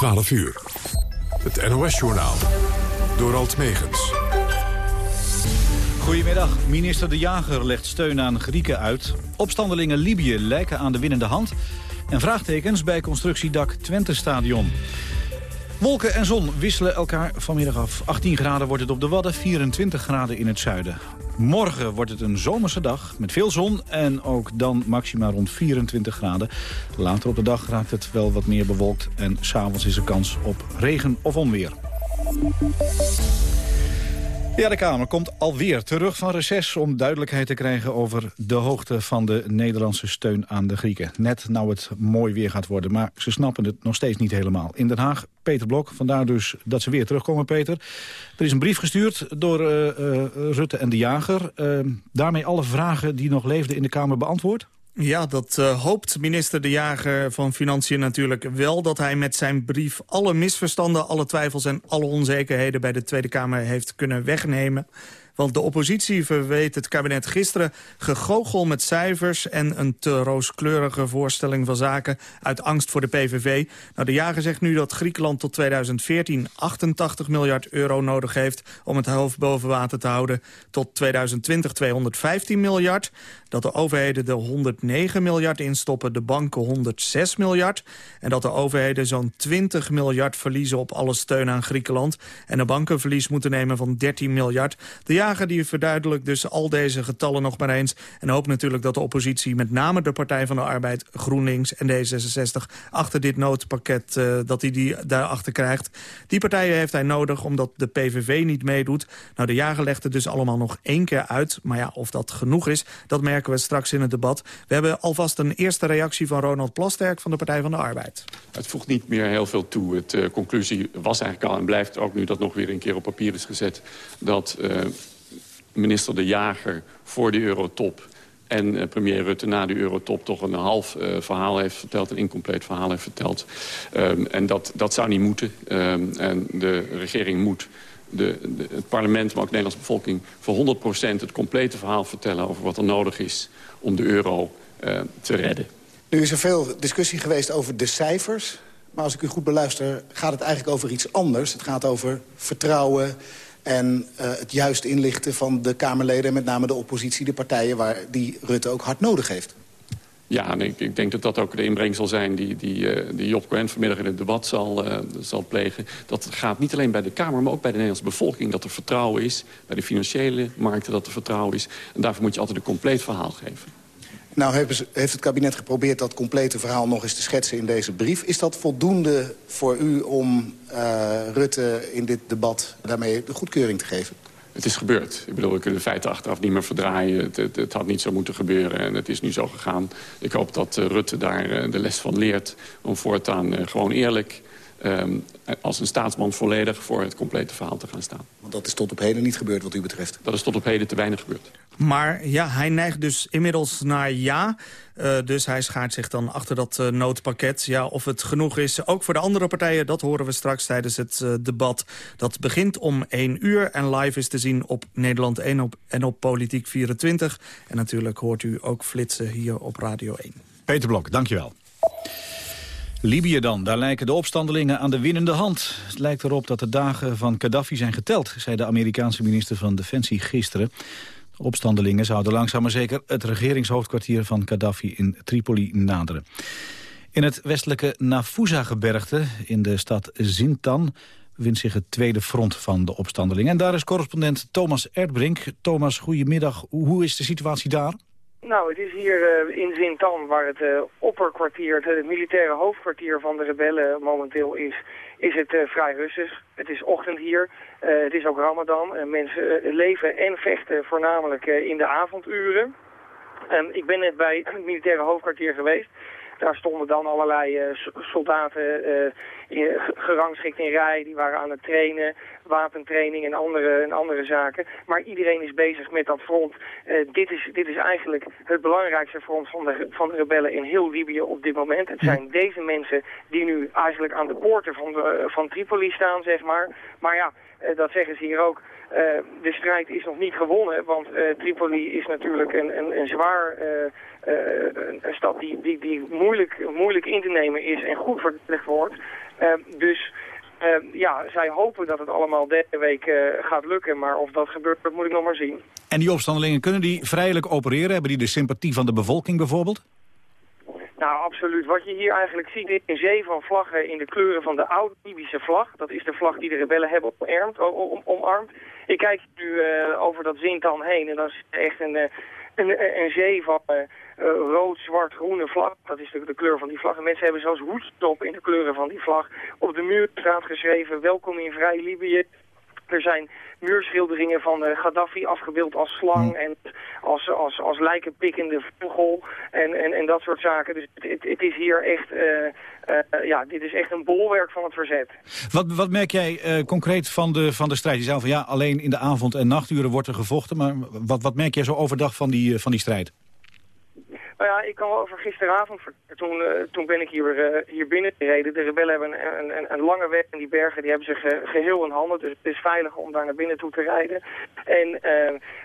12 uur. Het NOS-journaal. Door Alt Megens. Goedemiddag. Minister De Jager legt steun aan Grieken uit. Opstandelingen Libië lijken aan de winnende hand. En vraagtekens bij constructiedak Twente-stadion. Wolken en zon wisselen elkaar vanmiddag af. 18 graden wordt het op de Wadden, 24 graden in het zuiden. Morgen wordt het een zomerse dag met veel zon en ook dan maxima rond 24 graden. Later op de dag raakt het wel wat meer bewolkt en s'avonds is er kans op regen of onweer. Ja, de Kamer komt alweer terug van reces om duidelijkheid te krijgen over de hoogte van de Nederlandse steun aan de Grieken. Net nou het mooi weer gaat worden, maar ze snappen het nog steeds niet helemaal. In Den Haag, Peter Blok, vandaar dus dat ze weer terugkomen, Peter. Er is een brief gestuurd door uh, uh, Rutte en de Jager. Uh, daarmee alle vragen die nog leefden in de Kamer beantwoord? Ja, dat uh, hoopt minister De Jager van Financiën natuurlijk wel... dat hij met zijn brief alle misverstanden, alle twijfels en alle onzekerheden... bij de Tweede Kamer heeft kunnen wegnemen. Want de oppositie verweet het kabinet gisteren gegoochel met cijfers... en een te rooskleurige voorstelling van zaken uit angst voor de PVV. Nou, de jager zegt nu dat Griekenland tot 2014 88 miljard euro nodig heeft... om het hoofd boven water te houden. Tot 2020 215 miljard. Dat de overheden er 109 miljard instoppen, de banken 106 miljard. En dat de overheden zo'n 20 miljard verliezen op alle steun aan Griekenland. En de banken verlies moeten nemen van 13 miljard. De jager die verduidelijkt dus al deze getallen nog maar eens. En hoopt natuurlijk dat de oppositie, met name de Partij van de Arbeid... GroenLinks en D66, achter dit noodpakket, uh, dat hij die daarachter krijgt. Die partijen heeft hij nodig omdat de PVV niet meedoet. Nou, de jager legt het dus allemaal nog één keer uit. Maar ja, of dat genoeg is, dat merken we straks in het debat. We hebben alvast een eerste reactie van Ronald Plasterk van de Partij van de Arbeid. Het voegt niet meer heel veel toe. Het uh, conclusie was eigenlijk al en blijft ook nu dat nog weer een keer op papier is gezet... dat uh, minister De Jager voor de eurotop en uh, premier Rutte na de eurotop toch een half uh, verhaal heeft verteld... een incompleet verhaal heeft verteld. Um, en dat, dat zou niet moeten. Um, en de regering moet de, de, het parlement, maar ook de Nederlandse bevolking... voor 100% het complete verhaal vertellen over wat er nodig is... om de euro uh, te redden. Nu is er veel discussie geweest over de cijfers. Maar als ik u goed beluister, gaat het eigenlijk over iets anders. Het gaat over vertrouwen en uh, het juist inlichten van de Kamerleden... met name de oppositie, de partijen waar die Rutte ook hard nodig heeft. Ja, en ik, ik, denk dat dat ook de inbreng zal zijn die, die, uh, Job Cohen vanmiddag in het debat zal, uh, zal plegen. Dat gaat niet alleen bij de Kamer, maar ook bij de Nederlandse bevolking. Dat er vertrouwen is, bij de financiële markten dat er vertrouwen is. En daarvoor moet je altijd een compleet verhaal geven. Nou heeft het kabinet geprobeerd dat complete verhaal nog eens te schetsen in deze brief. Is dat voldoende voor u om uh, Rutte in dit debat daarmee de goedkeuring te geven? Het is gebeurd. Ik bedoel, we kunnen de feiten achteraf niet meer verdraaien. Het, het, had niet zo moeten gebeuren en het is nu zo gegaan. Ik hoop dat uh, Rutte daar uh, de les van leert om voortaan gewoon eerlijk... Um, als een staatsman volledig voor het complete verhaal te gaan staan. Want dat is tot op heden niet gebeurd wat u betreft? Dat is tot op heden te weinig gebeurd. Maar ja, hij neigt dus inmiddels naar ja. Uh, dus hij schaart zich dan achter dat uh, noodpakket. Ja, of het genoeg is, ook voor de andere partijen... dat horen we straks tijdens het uh, debat. Dat begint om 1 uur en live is te zien op Nederland 1 op, en op Politiek 24. En natuurlijk hoort u ook flitsen hier op Radio 1. Peter Blok, dankjewel. Libië dan, daar lijken de opstandelingen aan de winnende hand. Het lijkt erop dat de dagen van Gaddafi zijn geteld... zei de Amerikaanse minister van Defensie gisteren. De opstandelingen zouden langzaam maar zeker... het regeringshoofdkwartier van Gaddafi in Tripoli naderen. In het westelijke Nafusa-gebergte in de stad Zintan bevindt zich het tweede front van de opstandelingen. En daar is correspondent Thomas Erdbrink. Thomas, goedemiddag. Hoe is de situatie daar? Nou, het is hier uh, in Zintan, waar het uh, opperkwartier, het uh, militaire hoofdkwartier van de rebellen momenteel is, is het vrij rustig. Het is ochtend hier, het is ook Ramadan. mensen leven en vechten voornamelijk in de avonduren. En ik ben net bij het militaire hoofdkwartier geweest. Daar stonden dan allerlei uh, soldaten in, gerangschikt in rij. Die waren aan het trainen, wapentraining en andere, en andere zaken. Maar iedereen is bezig met dat front. Uh, dit, is, dit is eigenlijk het belangrijkste front van de, van de rebellen in heel Libië op dit moment. Het zijn deze mensen die nu eigenlijk aan de poorten van, de, van Tripoli staan, zeg maar. Maar ja, dat zeggen ze hier ook. de strijd is nog niet gewonnen, want Tripoli is natuurlijk een, een, een zwaar... een stad die, die, die moeilijk, moeilijk in te nemen is en goed verdedigd wordt. dus ja, zij hopen dat het allemaal deze week gaat lukken, maar of dat gebeurt, dat moet ik nog maar zien. En die opstandelingen, kunnen die vrijelijk opereren? Hebben die de sympathie van de bevolking bijvoorbeeld? Nou, absoluut. Wat je hier eigenlijk ziet is een zee van vlaggen in de kleuren van de oude Libische vlag. Dat is de vlag die de rebellen hebben omarmd. omarmd. Ik kijk nu uh, over dat Zintan heen en dan is echt een, eh, een, een zee van uh, rood, zwart, groene vlag. Dat is de, de, kleur van die vlag. En mensen hebben zelfs hoedstop in de kleuren van die vlag. Op de muur staat geschreven, welkom in Vrij Libië. Er zijn muurschilderingen van uh, Gaddafi afgebeeld als slang en als, als, als lijkenpikkende vogel en, en, en dat soort zaken. Dus het, het is hier echt, uh, uh, ja, dit is echt een bolwerk van het verzet. Wat, wat merk jij concreet van de, van de strijd? Je zei van ja, alleen in de avond- en nachturen wordt er gevochten, maar wat, wat merk jij zo overdag van die, van die strijd? Nou ja, ik kan wel over gisteravond Toen, uh, toen ben ik hier, uh, hier binnen gereden. De rebellen hebben een, een, een, lange weg in die bergen. Die hebben ze geheel in handen. Dus het is veilig om daar naar binnen toe te rijden. En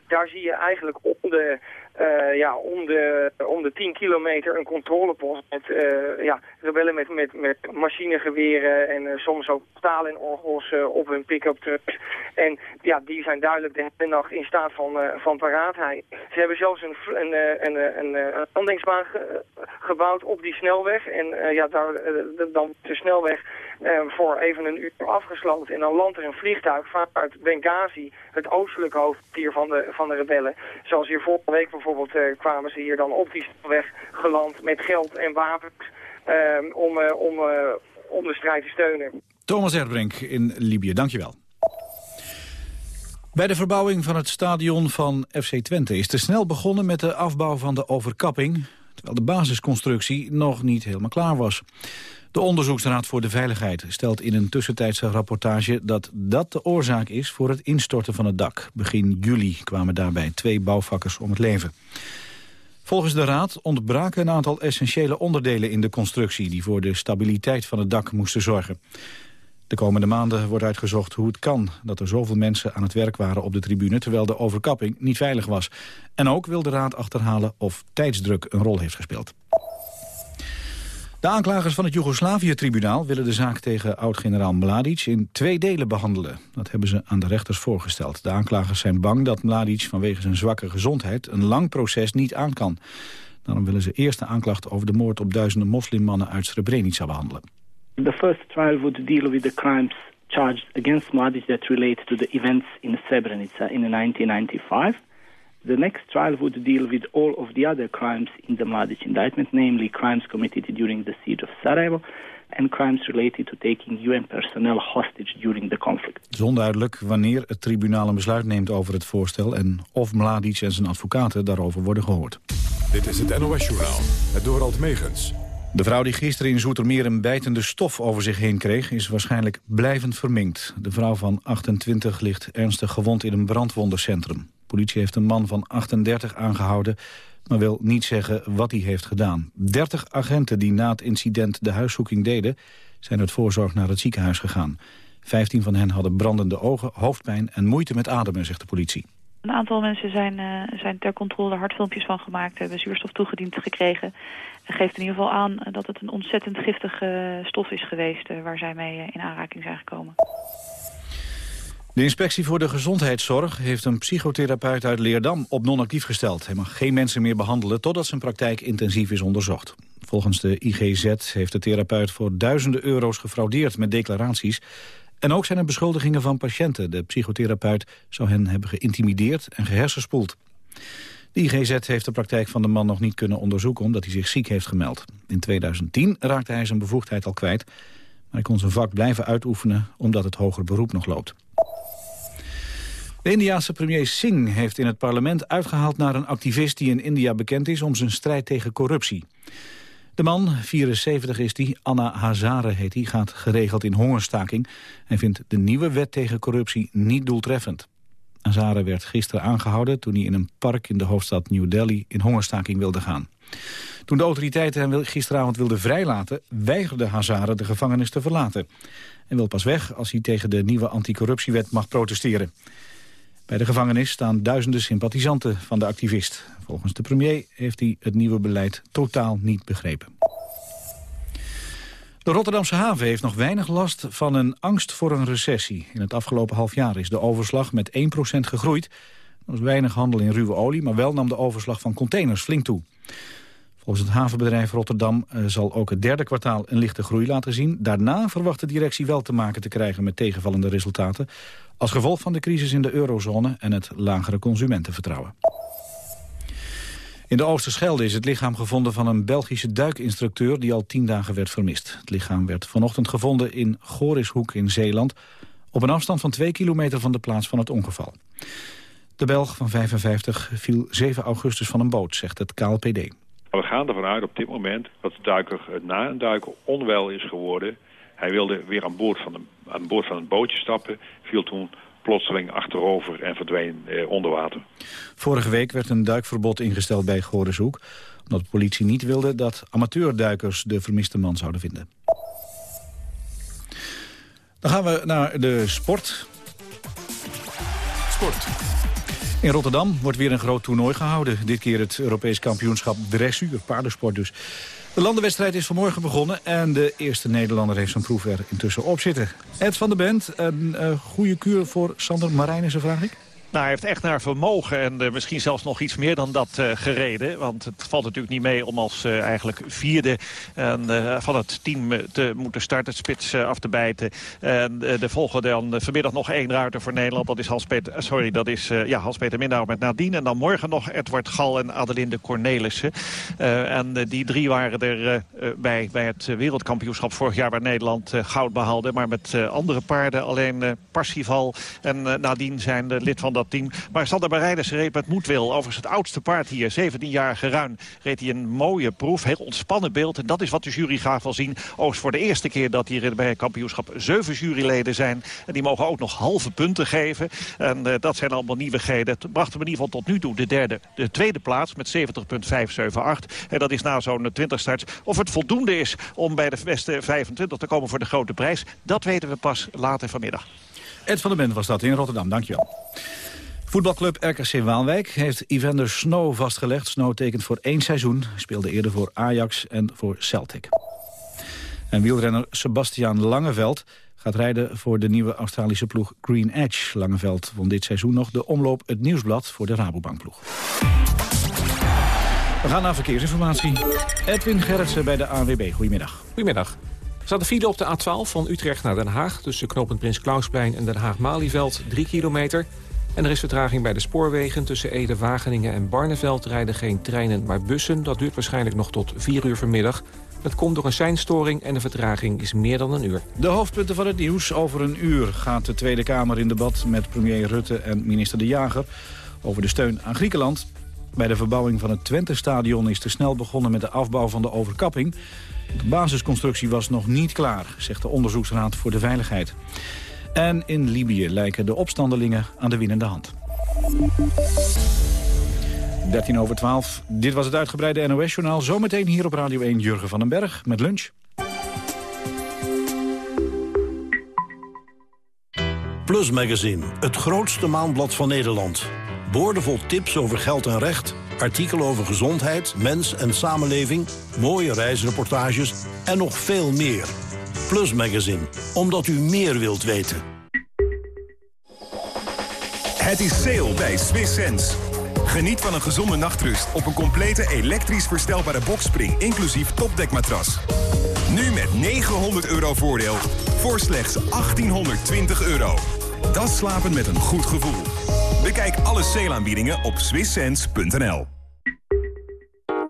daar zie je eigenlijk op de uh, ja, om, de, om de 10 kilometer een controlepost met uh, ja, rebellen met, met, met machinegeweren en uh, soms ook taal en orgels op hun pick-up trucks. En ja, die zijn duidelijk de hele nacht in staat van, van paraatheid. Ze hebben zelfs een, een, een, een, een landingsbaan ge, gebouwd op die snelweg. En ja, daar, dan de snelweg voor even een uur afgesloten. En dan landt er een vliegtuig vanuit Benghazi, het oostelijke hoofdkwartier van de, van de rebellen. Zoals hier vorige week bijvoorbeeld uh, kwamen ze hier dan op die weg geland met geld en wapens uh, om, om, om de strijd te steunen. Thomas Erdbrink in Libië, dankjewel. Bij de verbouwing van het stadion van FC Twente is te snel begonnen met de afbouw van de overkapping, terwijl de basisconstructie nog niet helemaal klaar was. De Onderzoeksraad voor de Veiligheid stelt in een tussentijdse rapportage dat dat de oorzaak is voor het instorten van het dak. Begin juli kwamen daarbij twee bouwvakkers om het leven. Volgens de Raad ontbraken een aantal essentiële onderdelen in de constructie... die voor de stabiliteit van het dak moesten zorgen. De komende maanden wordt uitgezocht hoe het kan dat er zoveel mensen aan het werk waren op de tribune... terwijl de overkapping niet veilig was. En ook wil de Raad achterhalen of tijdsdruk een rol heeft gespeeld. De aanklagers van het Joegoslavië-tribunaal willen de zaak tegen oud-generaal Mladic in twee delen behandelen. Dat hebben ze aan de rechters voorgesteld. De aanklagers zijn bang dat Mladic vanwege zijn zwakke gezondheid een lang proces niet aan kan. Daarom willen ze eerst de aanklacht over de moord op duizenden moslimmannen uit Srebrenica behandelen. The first trial would deal with the crimes charged against Mladic that relate to the events in Srebrenica in 1995. The next trial would deal with all of the other crimes in the Mladic indictment, namely crimes committed during the siege of Sarajevo and crimes related to taking UN personnel hostage during the conflict. Het is onduidelijk wanneer het tribunaal een besluit neemt over het voorstel en of Mladic en zijn advocaten daarover worden gehoord. Dit is het NOS-journaal, het Dorald Megens. De vrouw die gisteren in Zoetermeer een bijtende stof over zich heen kreeg... is waarschijnlijk blijvend verminkt. De vrouw van 28 ligt ernstig gewond in een brandwondencentrum politie heeft een man van 38 aangehouden maar wil niet zeggen wat hij heeft gedaan. 30 agenten die na het incident de huiszoeking deden... zijn uit voorzorg naar het ziekenhuis gegaan. 15 van hen hadden brandende ogen, hoofdpijn en moeite met ademen, zegt de politie. Een aantal mensen zijn, uh, zijn ter controle hartfilmpjes van gemaakt... hebben zuurstof toegediend gekregen. Dat geeft in ieder geval aan dat het een ontzettend giftige stof is geweest... Uh, waar zij mee in aanraking zijn gekomen. De inspectie voor de gezondheidszorg heeft een psychotherapeut uit Leerdam op non-actief gesteld. Hij mag geen mensen meer behandelen totdat zijn praktijk intensief is onderzocht. Volgens de IGZ heeft de therapeut voor duizenden euro's gefraudeerd met declaraties. En ook zijn er beschuldigingen van patiënten. De psychotherapeut zou hen hebben geïntimideerd en gehersenspoeld. De IGZ heeft de praktijk van de man nog niet kunnen onderzoeken omdat hij zich ziek heeft gemeld. In 2010 raakte hij zijn bevoegdheid al kwijt, maar hij kon zijn vak blijven uitoefenen omdat het hoger beroep nog loopt. De Indiaanse premier Singh heeft in het parlement uitgehaald naar een activist die in India bekend is om zijn strijd tegen corruptie. De man, 74 is die, Anna Hazare heet hij, gaat geregeld in hongerstaking. en vindt de nieuwe wet tegen corruptie niet doeltreffend. Hazare werd gisteren aangehouden toen hij in een park in de hoofdstad New Delhi in hongerstaking wilde gaan. Toen de autoriteiten hem gisteravond wilden vrijlaten, weigerde Hazare de gevangenis te verlaten. En wil pas weg als hij tegen de nieuwe anticorruptiewet mag protesteren. Bij de gevangenis staan duizenden sympathisanten van de activist. Volgens de premier heeft hij het nieuwe beleid totaal niet begrepen. De Rotterdamse haven heeft nog weinig last van een angst voor een recessie. In het afgelopen half jaar is de overslag met 1% gegroeid. Er was weinig handel in ruwe olie, maar wel nam de overslag van containers flink toe. Volgens het havenbedrijf Rotterdam eh, zal ook het derde kwartaal een lichte groei laten zien. Daarna verwacht de directie wel te maken te krijgen met tegenvallende resultaten... als gevolg van de crisis in de eurozone en het lagere consumentenvertrouwen. In de Oosterschelde is het lichaam gevonden van een Belgische duikinstructeur die al tien dagen werd vermist. Het lichaam werd vanochtend gevonden in Gorishoek in Zeeland, op een afstand van twee kilometer van de plaats van het ongeval. De Belg van 55 viel 7 augustus van een boot, zegt het KLPD. We gaan ervan uit op dit moment dat de duiker na een duiken onwel is geworden. Hij wilde weer aan boord van een, aan boord van een bootje stappen, viel toen plotseling achterover en verdween eh, onder water. Vorige week werd een duikverbod ingesteld bij Goreshoek... omdat de politie niet wilde dat amateurduikers de vermiste man zouden vinden. Dan gaan we naar de sport. Sport. In Rotterdam wordt weer een groot toernooi gehouden. Dit keer het Europees kampioenschap dressuur, paardensport dus. De landenwedstrijd is vanmorgen begonnen en de eerste Nederlander heeft zijn proef er intussen op zitten. Ed van der Bent, een uh, goede kuur voor Sander Marijnissen, vraag ik? Nou, hij heeft echt naar vermogen en uh, misschien zelfs nog iets meer dan dat uh, gereden. Want het valt natuurlijk niet mee om als uh, eigenlijk vierde van het team te moeten starten, spits af te bijten. En de volgen dan vanmiddag nog één ruiter voor Nederland. Dat is Hans-Peter sorry, dat is, ja, Mindauer met Nadine. En dan morgen nog Edward Gal en Adelinde Cornelissen. en die drie waren er bij, bij het wereldkampioenschap vorig jaar... waar Nederland goud behaalde. Maar met andere paarden, alleen Parsifal en Nadine zijn lid van dat team. Maar Sander Marijnis reed met moedwil. Overigens het oudste paard hier, 17-jarige Ruin, reed hij een mooie proef. Heel ontspannen beeld. En dat is wat de jury graag wil zien. Overigens voor de eerste keer dat hier bij het kampioenschap zeven juryleden zijn. En die mogen ook nog halve punten geven. En uh, dat zijn allemaal nieuwigheden. Het bracht hem in ieder geval tot nu toe de derde, de tweede plaats met 70,578. En dat is na zo'n 20 starts. Of het voldoende is om bij de beste 25 te komen voor de grote prijs. Dat weten we pas later vanmiddag. Ed van der Bent was dat in Rotterdam. Dankjewel. Voetbalclub RKC Waalwijk heeft Evander Snow vastgelegd. Snow tekent voor één seizoen. Speelde eerder voor Ajax en voor Celtic. En wielrenner Sebastian Langeveld gaat rijden voor de nieuwe Australische ploeg Green Edge. Langeveld won dit seizoen nog de omloop Het Nieuwsblad voor de Rabobankploeg. We gaan naar verkeersinformatie. Edwin Gerritsen bij de ANWB. Goedemiddag. Goedemiddag. Er staat een file op de A12 van Utrecht naar Den Haag... tussen knooppunt Prins Klausplein en Den Haag-Malieveld, 3 kilometer. En er is vertraging bij de spoorwegen. Tussen Ede, Wageningen en Barneveld rijden geen treinen, maar bussen. Dat duurt waarschijnlijk nog tot 4 uur vanmiddag. Het komt door een seinstoring en de vertraging is meer dan een uur. De hoofdpunten van het nieuws. Over een uur gaat de Tweede Kamer in debat met premier Rutte en minister De Jager... over de steun aan Griekenland. Bij de verbouwing van het Twente-stadion is te snel begonnen met de afbouw van de overkapping. De basisconstructie was nog niet klaar, zegt de Onderzoeksraad voor de Veiligheid. En in Libië lijken de opstandelingen aan de winnende hand. 13 over 12. Dit was het uitgebreide NOS-journaal. Zometeen hier op Radio 1 Jurgen van den Berg met lunch. Plus Magazine, het grootste maandblad van Nederland. Boordevol tips over geld en recht, artikelen over gezondheid, mens en samenleving... mooie reisreportages en nog veel meer... Plus Magazine, omdat u meer wilt weten. Het is sale bij Swiss Sense. Geniet van een gezonde nachtrust op een complete elektrisch verstelbare bokspring... inclusief topdekmatras. Nu met 900 euro voordeel voor slechts 1820 euro. Dat slapen met een goed gevoel. Bekijk alle sale-aanbiedingen op swisssense.nl.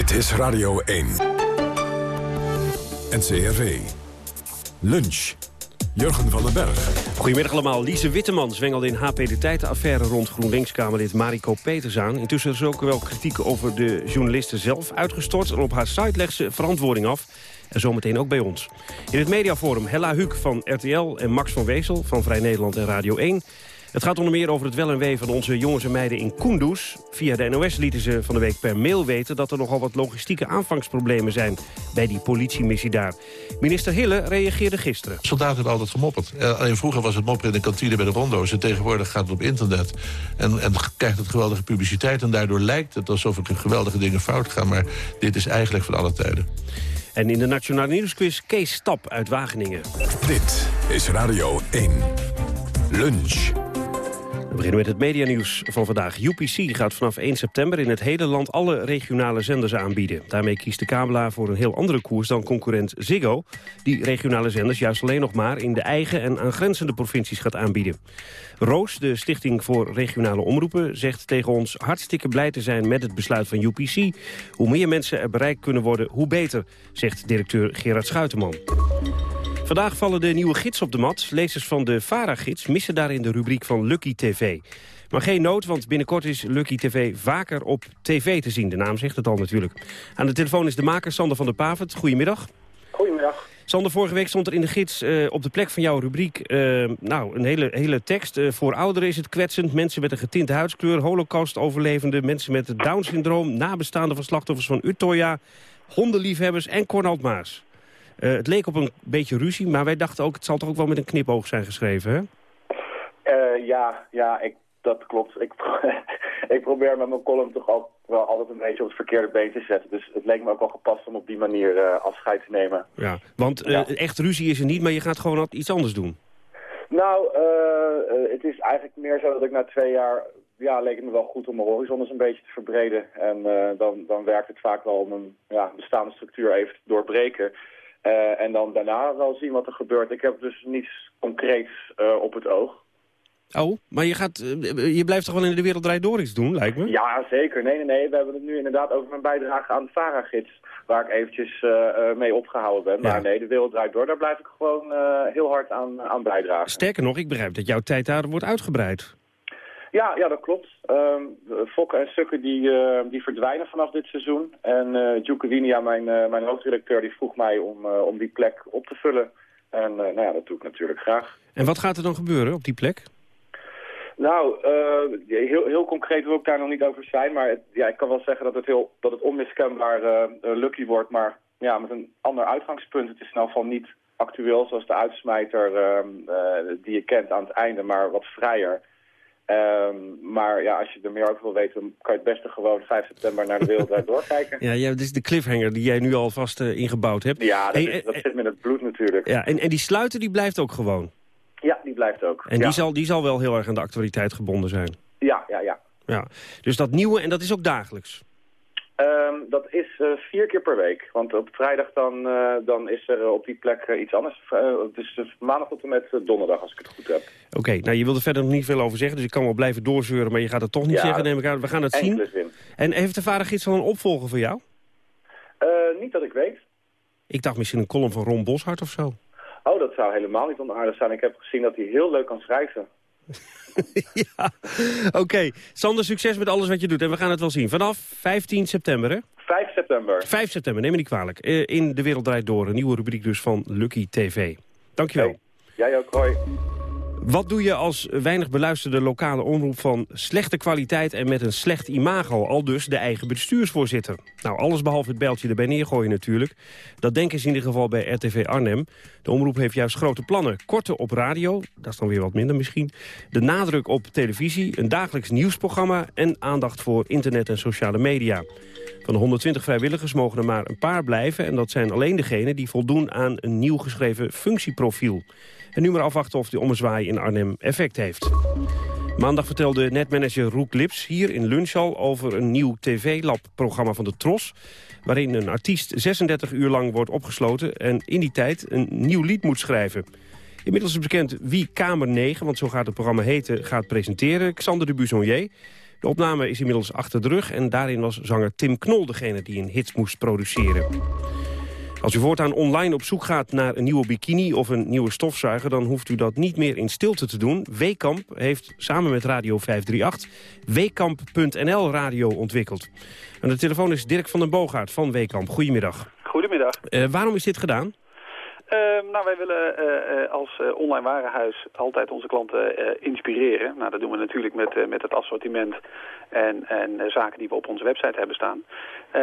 Dit is Radio 1. NCRV. Lunch. Jurgen van den Berg. Goedemiddag allemaal. Lise Witteman zwengelde in HP de Tijd-affaire rond GroenLinks-Kamerlid Mariko Peters aan. Intussen is ook wel kritiek over de journalisten zelf uitgestort. En op haar site legt ze verantwoording af. En zometeen ook bij ons. In het mediaforum Hella Huuk van RTL en Max van Wezel van Vrij Nederland en Radio 1. Het gaat onder meer over het wel en wee van onze jongens en meiden in Kunduz. Via de NOS lieten ze van de week per mail weten... dat er nogal wat logistieke aanvangsproblemen zijn bij die politiemissie daar. Minister Hille reageerde gisteren. Soldaten hebben altijd gemopperd. Eh, alleen vroeger was het mopperen in de kantine bij de rondo's... en tegenwoordig gaat het op internet en, en krijgt het geweldige publiciteit... en daardoor lijkt het alsof er geweldige dingen fout gaan... maar dit is eigenlijk van alle tijden. En in de Nationale Nieuwsquiz Kees Stap uit Wageningen. Dit is Radio 1. Lunch. We beginnen met het medianieuws van vandaag. UPC gaat vanaf 1 september in het hele land alle regionale zenders aanbieden. Daarmee kiest de kabelaar voor een heel andere koers dan concurrent Ziggo... die regionale zenders juist alleen nog maar in de eigen en aangrenzende provincies gaat aanbieden. Roos, de Stichting voor Regionale Omroepen, zegt tegen ons... hartstikke blij te zijn met het besluit van UPC. Hoe meer mensen er bereikt kunnen worden, hoe beter, zegt directeur Gerard Schuiteman. Vandaag vallen de nieuwe gids op de mat. Lezers van de VARA-gids missen daarin de rubriek van Lucky TV. Maar geen nood, want binnenkort is Lucky TV vaker op tv te zien. De naam zegt het al natuurlijk. Aan de telefoon is de maker Sander van der Pavert. Goedemiddag. Goedemiddag. Sander, vorige week stond er in de gids uh, op de plek van jouw rubriek... Uh, nou, een hele, hele tekst. Uh, voor ouderen is het kwetsend. Mensen met een getinte huidskleur, holocaust-overlevenden... mensen met het Down-syndroom, nabestaanden van slachtoffers van Utoya... hondenliefhebbers en Cornald Maas. Uh, het leek op een beetje ruzie, maar wij dachten ook... het zal toch ook wel met een knipoog zijn geschreven, hè? Uh, ja, ja ik, dat klopt. Ik, ik probeer met mijn column toch ook wel altijd een beetje op het verkeerde been te zetten. Dus het leek me ook wel gepast om op die manier uh, afscheid te nemen. Ja, want ja. echt ruzie is er niet, maar je gaat gewoon iets anders doen. Nou, het is eigenlijk meer zo dat ik na twee jaar... Ja, leek het me wel goed om mijn horizon eens een beetje te verbreden. En dan, dan werkt het vaak wel om een ja, bestaande structuur even te doorbreken... Uh, en dan daarna wel zien wat er gebeurt. Ik heb dus niets concreets uh, op het oog. Oh, maar je, gaat, uh, je blijft toch wel in de wereld draait door iets doen, lijkt me? Ja, zeker. Nee, nee, nee. We hebben het nu inderdaad over mijn bijdrage aan de VARA-gids... waar ik eventjes mee opgehouden ben. Ja. Maar nee, de wereld draait door. Daar blijf ik gewoon heel hard aan, aan bijdragen. Sterker nog, ik begrijp dat jouw tijd daar wordt uitgebreid. Ja, ja, dat klopt. Um, Fokken en Sukken die, uh, die verdwijnen vanaf dit seizoen. En uh, Duke Winia, mijn, uh, mijn hoofdredacteur, die vroeg mij om, om die plek op te vullen. En nou ja, dat doe ik natuurlijk graag. En wat gaat er dan gebeuren op die plek? Nou, heel, heel concreet wil ik daar nog niet over zijn. Maar het, ja, ik kan wel zeggen dat het, heel, dat het onmiskenbaar lucky wordt. Maar ja, met een ander uitgangspunt. Het is in ieder geval niet actueel zoals de uitsmijter ehm, die je kent aan het einde, maar wat vrijer. Um, maar ja, als je er meer over wil weten, dan kan je het beste gewoon 5 september naar de wereld doorkijken. Ja, ja, dit is de cliffhanger die jij nu alvast uh, ingebouwd hebt. Ja, dat, hey, is, dat uh, zit met het bloed natuurlijk. Ja, en, en die sluiter die blijft ook gewoon? Ja, die blijft ook. En ja. die, zal, die zal wel heel erg aan de actualiteit gebonden zijn? Ja, ja, ja. ja. Dus dat nieuwe, en dat is ook dagelijks? Um, dat is uh, vier keer per week. Want op vrijdag dan, uh, dan is er op die plek iets anders. dus maandag tot en met donderdag, als ik het goed heb. Oké, okay, nou je wilt er verder nog niet veel over zeggen. Dus ik kan wel blijven doorzeuren, maar je gaat het toch niet ja, zeggen. Neem ik aan. We gaan het zien. Zin. En heeft de vadergids al een opvolger voor jou? niet dat ik weet. Ik dacht misschien een column van Ron Boshart of zo. Oh, dat zou helemaal niet onaardig zijn. Ik heb gezien dat hij heel leuk kan schrijven. ja, oké. Okay. Sander, succes met alles wat je doet. En we gaan het wel zien. Vanaf 15 september, hè? 5 september. 5 september, neem me niet kwalijk. Uh, in De Wereld Draait Door, een nieuwe rubriek dus van Lucky TV. Dankjewel. Hey. Jij ook, hoi. Wat doe je als weinig beluisterde lokale omroep van slechte kwaliteit en met een slecht imago? Al dus de eigen bestuursvoorzitter. Nou, alles behalve het bijltje erbij neergooien natuurlijk. Dat denken ze in ieder geval bij RTV Arnhem. De omroep heeft juist grote plannen. Korte op radio, dat is dan weer wat minder misschien. De nadruk op televisie, een dagelijks nieuwsprogramma... en aandacht voor internet en sociale media. Van de 120 vrijwilligers mogen er maar een paar blijven... en dat zijn alleen degenen die voldoen aan een nieuw geschreven functieprofiel. En nu maar afwachten of die ommezwaai in Arnhem effect heeft. Maandag vertelde netmanager Roek Lips hier in Lunch al over een nieuw tv-lab-programma van de Tros waarin een artiest 36 uur lang wordt opgesloten... en in die tijd een nieuw lied moet schrijven. Inmiddels is bekend wie Kamer 9, want zo gaat het programma heten, gaat presenteren. Xander de Buzonier. De opname is inmiddels achter de rug en daarin was zanger Tim Knol degene die een hit moest produceren. Als u voortaan online op zoek gaat naar een nieuwe bikini of een nieuwe stofzuiger... dan hoeft u dat niet meer in stilte te doen. Weekamp heeft samen met Radio 538 Weekamp.nl radio ontwikkeld. Aan de telefoon is Dirk van den Boogaard van Weekamp. Goedemiddag. Goedemiddag. Uh, waarom is dit gedaan? Uh, nou, wij willen uh, als online warenhuis altijd onze klanten inspireren. Nou, dat doen we natuurlijk met, met het assortiment en, en zaken die we op onze website hebben staan.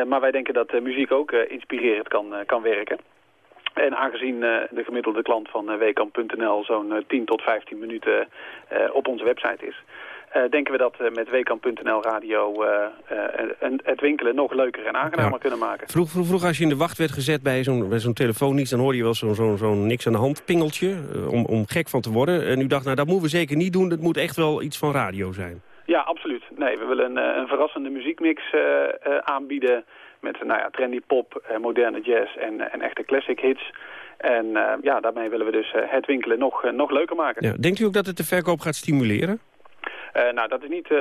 maar wij denken dat muziek ook inspirerend kan, kan werken. En aangezien de gemiddelde klant van weekamp.nl zo'n 10 tot 15 minuten op onze website is... Uh, denken we dat we met weekamp.nl radio uh, het winkelen nog leuker en aangenamer ja. kunnen maken. Vroeg, vroeg, vroeg als je in de wacht werd gezet bij zo'n zo'n dan hoorde je wel zo'n zo, zo niks aan de hand pingeltje om, om gek van te worden. En u dacht, nou dat moeten we zeker niet doen. Dat moet echt wel iets van radio zijn. Ja, absoluut. Nee, we willen een, een verrassende muziekmix aanbieden... met nou ja, trendy pop, moderne jazz en, en echte classic hits... En ja, daarmee willen we dus het winkelen nog, nog leuker maken. Ja, denkt u ook dat het de verkoop gaat stimuleren? Uh, nou, dat is niet, uh,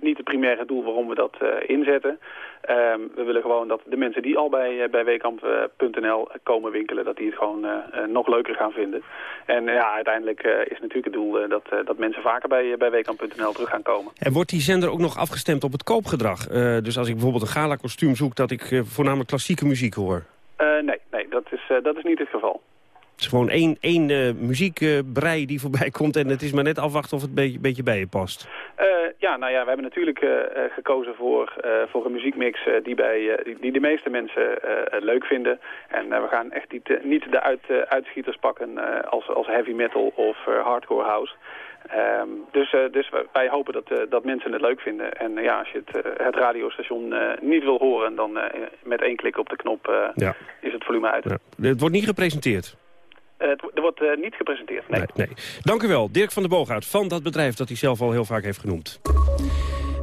niet het primaire doel waarom we dat inzetten. Ehm, we willen gewoon dat de mensen die al bij, bij weekamp.nl komen winkelen... dat die het gewoon nog leuker gaan vinden. En ja, uiteindelijk is natuurlijk het doel dat, dat mensen vaker bij, bij weekamp.nl terug gaan komen. En wordt die zender ook nog afgestemd op het koopgedrag? dus als ik bijvoorbeeld een gala-kostuum zoek... dat ik voornamelijk klassieke muziek hoor? nee, nee dat, is, dat is niet het geval. Het is gewoon één, één uh, muziekbrei die voorbij komt... en het is maar net afwachten of het een beetje, beetje bij je past. Uh, ja, nou ja, we hebben natuurlijk uh, gekozen voor, voor een muziekmix... die, bij, die, die, de meeste mensen leuk vinden. En we gaan echt niet, niet de uit, uitschieters pakken als, als heavy metal of hardcore house... Um, dus, uh, dus wij hopen dat, uh, dat mensen het leuk vinden. En uh, ja, als je het, het radiostation niet wil horen... dan met één klik op de knop ja. is het volume uit. Ja. Het wordt niet gepresenteerd? Uh, er wordt uh, niet gepresenteerd, nee. nee. Dank u wel, Dirk van der Boogaard van dat bedrijf dat hij zelf al heel vaak heeft genoemd.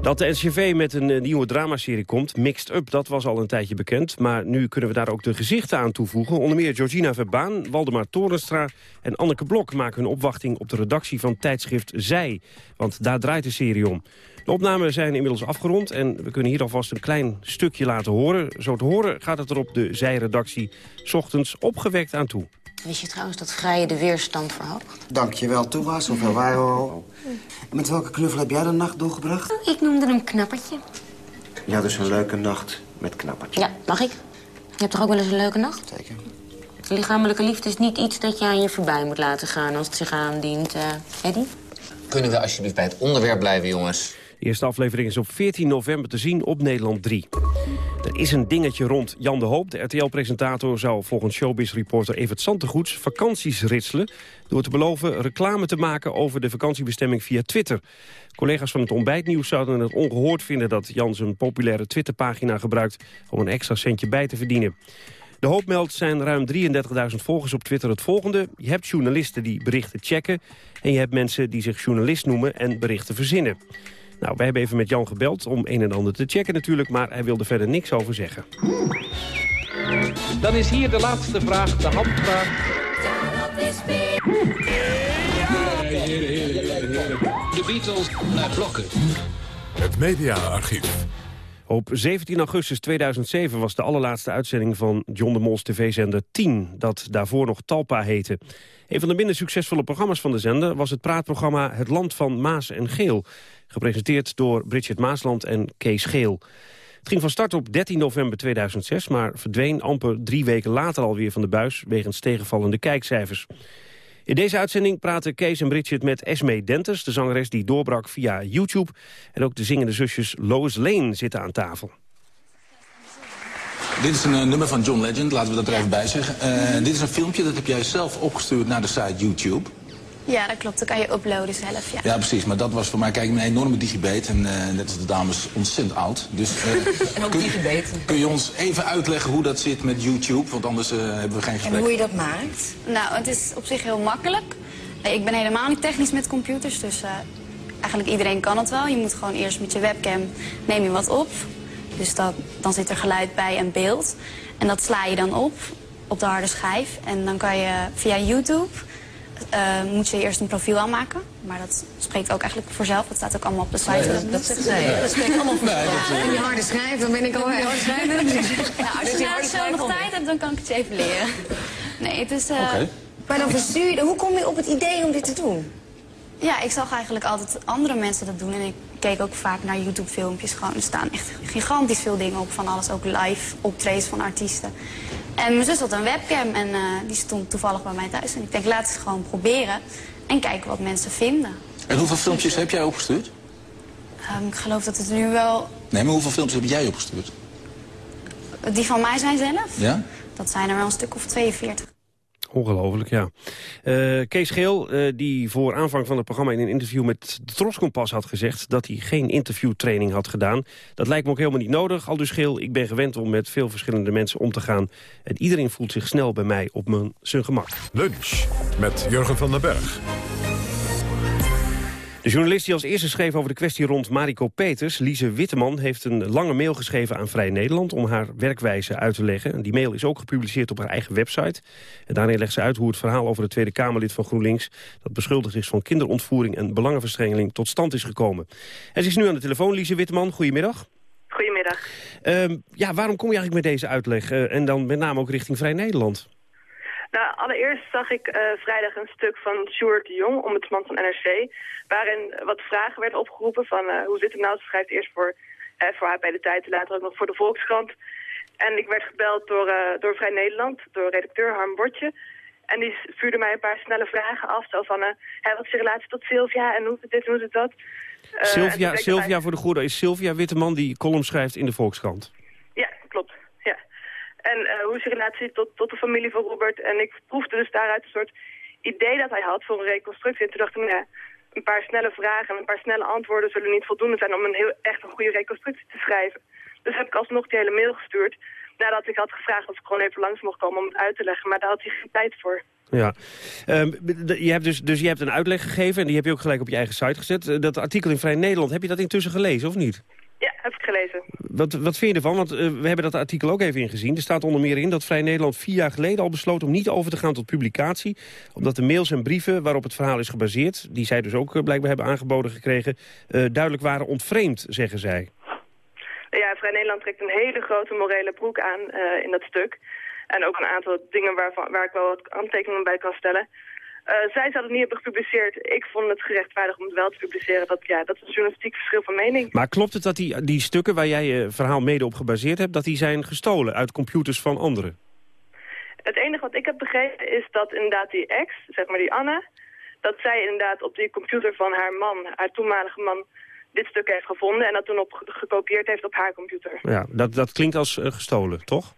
Dat de NCV met een uh, nieuwe dramaserie komt, Mixed Up, dat was al een tijdje bekend. Maar nu kunnen we daar ook de gezichten aan toevoegen. Onder meer Georgina Verbaan, Waldemar Torenstra en Anneke Blok maken hun opwachting op de redactie van tijdschrift Zij. Want daar draait de serie om. De opnamen zijn inmiddels afgerond en we kunnen hier alvast een klein stukje laten horen. Zo te horen gaat het er op de Zij-redactie ochtends opgewekt aan toe. Wist je trouwens dat vrije de weerstand verhoogt? Dankjewel, Thomas. Zoveel waren we al. En met welke knuffel heb jij de nacht doorgebracht? Ik noemde hem Knappertje. Ja, dus een leuke nacht met Knappertje. Ja, mag ik? Je hebt toch ook wel eens een leuke nacht? Zeker. Lichamelijke liefde is niet iets dat je aan je voorbij moet laten gaan als het zich aandient, uh, Eddie? Kunnen we alsjeblieft bij het onderwerp blijven, jongens? De eerste aflevering is op 14 november te zien op Nederland 3. Er is een dingetje rond Jan de Hoop. De RTL-presentator zou volgens showbiz-reporter Evert Santegoeds vakanties ritselen... door te beloven reclame te maken over de vakantiebestemming via Twitter. Collega's van het ontbijtnieuws zouden het ongehoord vinden... dat Jan zijn populaire Twitterpagina gebruikt om een extra centje bij te verdienen. De Hoop meldt zijn ruim 33.000 volgers op Twitter het volgende. Je hebt journalisten die berichten checken... en je hebt mensen die zich journalist noemen en berichten verzinnen. Nou, wij hebben even met Jan gebeld om een en ander te checken natuurlijk... maar hij wilde verder niks over zeggen. Dan is hier de laatste vraag, de handvraag. De Beatles naar blokken. Het mediaarchief. Op 17 augustus 2007 was de allerlaatste uitzending van John de Mol's tv-zender 10... dat daarvoor nog Talpa heette. Een van de minder succesvolle programma's van de zender... was het praatprogramma Het Land van Maas en Geel... gepresenteerd door Bridget Maasland en Kees Geel. Het ging van start op 13 november 2006... maar verdween amper drie weken later alweer van de buis... wegens tegenvallende kijkcijfers. In deze uitzending praten Kees en Bridget met Esme Denters... de zangeres die doorbrak via YouTube. En ook de zingende zusjes Lois Lane zitten aan tafel. Dit is een uh, nummer van John Legend, laten we dat er even bij zeggen. Uh, dit is een filmpje, dat heb jij zelf opgestuurd naar de site YouTube. Ja, dat klopt. Dat kan je uploaden zelf, ja. Ja, precies. Maar dat was voor mij, kijk, een enorme digibet. En uh, net als de dames, ontzettend oud. Dus, en ook digibet. Kun je ons even uitleggen hoe dat zit met YouTube? Want anders hebben we geen gesprek. En hoe je dat maakt? Nou, het is op zich heel makkelijk. Ik ben helemaal niet technisch met computers, dus eigenlijk iedereen kan het wel. Je moet gewoon eerst met je webcam, neem je wat op. Dus dat, dan zit er geluid bij en beeld. En dat sla je dan op, op de harde schijf. En dan kan je via YouTube, uh, moet je eerst een profiel aanmaken. Maar dat spreekt ook eigenlijk voor zelf. Dat staat ook allemaal op de site. Nee, dat, dat zegt zij. Dat spreekt allemaal voor zelf. Ja, en die harde schijf, dan ben ik al... Harde schijf, ja, als je nou zo nog tijd hebt, dan kan ik het je even leren. Nee, het is... Uh, okay. Maar dan verstuur je... Hoe kom je op het idee om dit te doen? Ja, ik zag eigenlijk altijd andere mensen dat doen. En ik keek ook vaak naar YouTube-filmpjes. Gewoon, er staan echt gigantisch veel dingen op van alles. Ook live optredens van artiesten. En mijn zus had een webcam en uh, die stond toevallig bij mij thuis. En ik denk, laat het gewoon proberen. En kijken wat mensen vinden. En hoeveel filmpjes heb jij opgestuurd? Um, ik geloof dat het nu wel... Nee, maar hoeveel filmpjes heb jij opgestuurd? Die van mij zijn zelf? Ja? Dat zijn er wel een stuk of 42. Ongelooflijk, ja. Uh, Kees Geel, uh, die voor aanvang van het programma in een interview met de Troskompas had gezegd dat hij geen interviewtraining had gedaan. Dat lijkt me ook helemaal niet nodig. Al dus Geel, ik ben gewend om met veel verschillende mensen om te gaan. En iedereen voelt zich snel bij mij op mijn, zijn gemak. Lunch met Jurgen van den Berg. De journalist die als eerste schreef over de kwestie rond Mariko Peters, Lise Witteman, heeft een lange mail geschreven aan Vrij Nederland om haar werkwijze uit te leggen. Die mail is ook gepubliceerd op haar eigen website. En daarin legt ze uit hoe het verhaal over de Tweede Kamerlid van GroenLinks, dat beschuldigd is van kinderontvoering en belangenverstrengeling, tot stand is gekomen. En ze is nu aan de telefoon, Lise Witteman. Goedemiddag. Goedemiddag. Uh, ja, waarom kom je eigenlijk met deze uitleg? Uh, en dan met name ook richting Vrij Nederland? Nou, allereerst zag ik uh, vrijdag een stuk van Sjoerd de Jong, ombudsman van NRC... waarin wat vragen werden opgeroepen van uh, hoe zit het nou? Ze schrijft eerst voor, uh, voor haar bij de tijd, later ook nog voor de Volkskrant. En ik werd gebeld door, door Vrij Nederland, door redacteur Harm Bortje. En die vuurde mij een paar snelle vragen af. Zo van, hey, wat is je relatie tot Sylvia en hoe zit dit en hoe zit dat? Sylvia, Sylvia voor de goede is Sylvia Witteman die column schrijft in de Volkskrant. Ja, klopt. En uh, hoe is relatie tot, tot de familie van Robert? En ik proefde dus daaruit een soort idee dat hij had voor een reconstructie. En toen dacht ik, nou ja, een paar snelle vragen en een paar snelle antwoorden zullen niet voldoende zijn om een heel, echt een goede reconstructie te schrijven. Dus heb ik alsnog die hele mail gestuurd. Nadat ik had gevraagd of ik gewoon even langs mocht komen om het uit te leggen. Maar daar had hij geen tijd voor. Ja, um, je hebt dus, dus je hebt een uitleg gegeven en die heb je ook gelijk op je eigen site gezet. Dat artikel in Vrij Nederland, heb je dat intussen gelezen of niet? Ja, heb ik gelezen. Wat, wat vind je ervan? Want uh, we hebben dat artikel ook even ingezien. Er staat onder meer in dat Vrij Nederland vier jaar geleden al besloot... om niet over te gaan tot publicatie. Omdat de mails en brieven waarop het verhaal is gebaseerd... die zij dus ook uh, blijkbaar hebben aangeboden gekregen... Uh, duidelijk waren ontvreemd, zeggen zij. Ja, Vrij Nederland trekt een hele grote morele broek aan in dat stuk. En ook een aantal dingen waarvan, waar ik wel wat aantekeningen bij kan stellen... Uh, zij zouden het niet hebben gepubliceerd. Ik vond het gerechtvaardigd om het wel te publiceren. Dat, ja, dat is een journalistiek verschil van mening. Maar klopt het dat die, die stukken waar jij je verhaal mede op gebaseerd hebt... dat die zijn gestolen uit computers van anderen? Het enige wat ik heb begrepen is dat inderdaad die ex, zeg maar die Anna... dat zij inderdaad op die computer van haar man, haar toenmalige man... dit stuk heeft gevonden en dat toen op, gekopieerd heeft op haar computer. Ja, dat, dat klinkt als uh, gestolen, toch?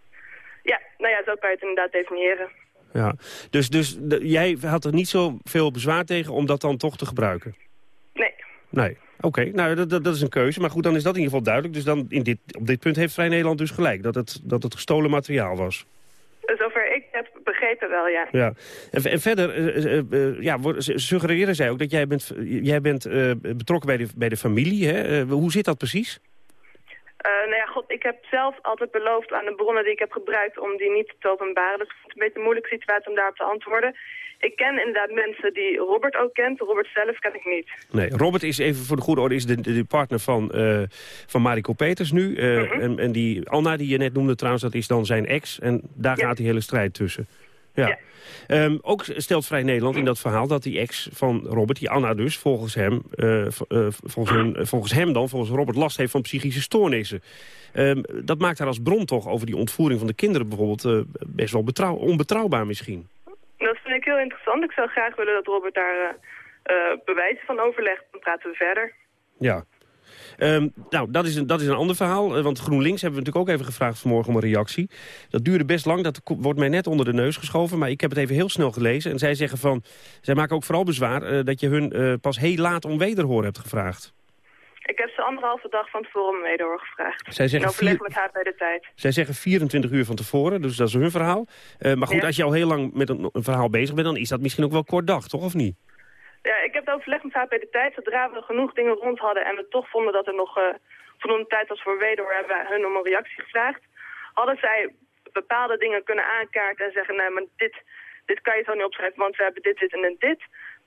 Ja, nou ja, zo kan je het inderdaad definiëren. Ja, dus, dus de, jij had er niet zoveel bezwaar tegen om dat dan toch te gebruiken? Nee. Nee, oké. Okay. Nou, dat, dat, dat, is een keuze. Maar goed, dan is dat in ieder geval duidelijk. Dus dan in dit, op dit punt heeft Vrij Nederland dus gelijk. Dat het, dat het gestolen materiaal was. Zover ik heb begrepen wel, ja. ja. En, en verder uh, uh, ja, suggereren zij ook dat jij bent, jij bent uh, betrokken bij de, bij de familie. Hè? hoe zit dat precies? Nou ja, ik heb zelf altijd beloofd aan de bronnen die ik heb gebruikt om die niet te openbaren. Dus het is een beetje een moeilijke situatie om daarop te antwoorden. Ik ken inderdaad mensen die Robert ook kent. Robert zelf ken ik niet. Nee, Robert is even voor de goede orde is de, de partner van, uh, van Mariko Peters nu. Uh, mm -hmm. en, en die Anna die je net noemde trouwens, dat is dan zijn ex. En daar ja. gaat die hele strijd tussen. Ja. ja. Um, ook stelt Vrij Nederland in dat verhaal dat die ex van Robert, die Anna dus, volgens hem, uh, uh, volgens, hun, volgens hem dan, volgens Robert last heeft van psychische stoornissen. Um, dat maakt haar als bron toch over die ontvoering van de kinderen bijvoorbeeld uh, best wel betrouw, onbetrouwbaar misschien. Dat vind ik heel interessant. Ik zou graag willen dat Robert daar bewijzen van overlegt. Dan praten we verder. Ja. Um, nou, dat is, een, dat is een ander verhaal. Want GroenLinks hebben we natuurlijk ook even gevraagd vanmorgen om een reactie. Dat duurde best lang, dat wordt mij net onder de neus geschoven. Maar ik heb het even heel snel gelezen. En zij zeggen van, zij maken ook vooral bezwaar... Uh, dat je hun uh, pas heel laat om wederhoor hebt gevraagd. Ik heb ze anderhalve dag van tevoren om wederhoor gevraagd. Zij zeggen en overleg met haar bij de tijd. Zij zeggen 24 uur van tevoren, dus dat is hun verhaal. Uh, maar goed, ja. als je al heel lang met een, een verhaal bezig bent... dan is dat misschien ook wel kort dag, toch? Of niet? Ja, ik heb het overleg met de tijd. Zodra we genoeg dingen rond hadden en we toch vonden dat er nog uh, voldoende tijd was voor wederhoor, hebben we hun om een reactie gevraagd. Hadden zij bepaalde dingen kunnen aankaarten en zeggen, nee, maar dit, dit kan je zo niet opschrijven, want we hebben dit, dit en dit.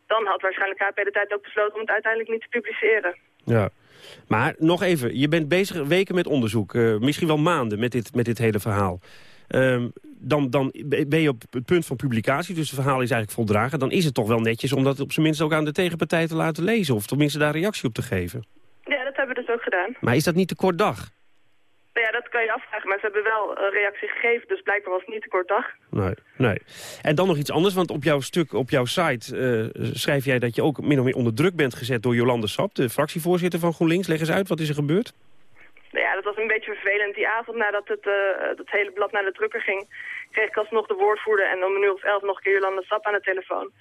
Dan had waarschijnlijk HP de tijd ook besloten om het uiteindelijk niet te publiceren. Ja, maar nog even, je bent bezig weken met onderzoek, uh, misschien wel maanden met dit, met dit hele verhaal. Uh, dan, dan ben je op het punt van publicatie, dus het verhaal is eigenlijk voldragen. Dan is het toch wel netjes om dat op zijn minst ook aan de tegenpartij te laten lezen. Of tenminste daar reactie op te geven. Ja, dat hebben we dus ook gedaan. Maar is dat niet te kort dag? Nou ja, dat kan je afvragen, maar ze hebben wel een reactie gegeven, dus blijkbaar was het niet te kort dag. Nee, nee. En dan nog iets anders, want op jouw stuk, op jouw site uh, schrijf jij dat je ook min of meer onder druk bent gezet door Jolande Sap, de fractievoorzitter van GroenLinks. Leg eens uit, wat is er gebeurd? Dat was een beetje vervelend. Die avond nadat het, uh, het hele blad naar de drukker ging, kreeg ik alsnog de woordvoerder en om een uur of elf nog een keer Jolande Sap aan de telefoon.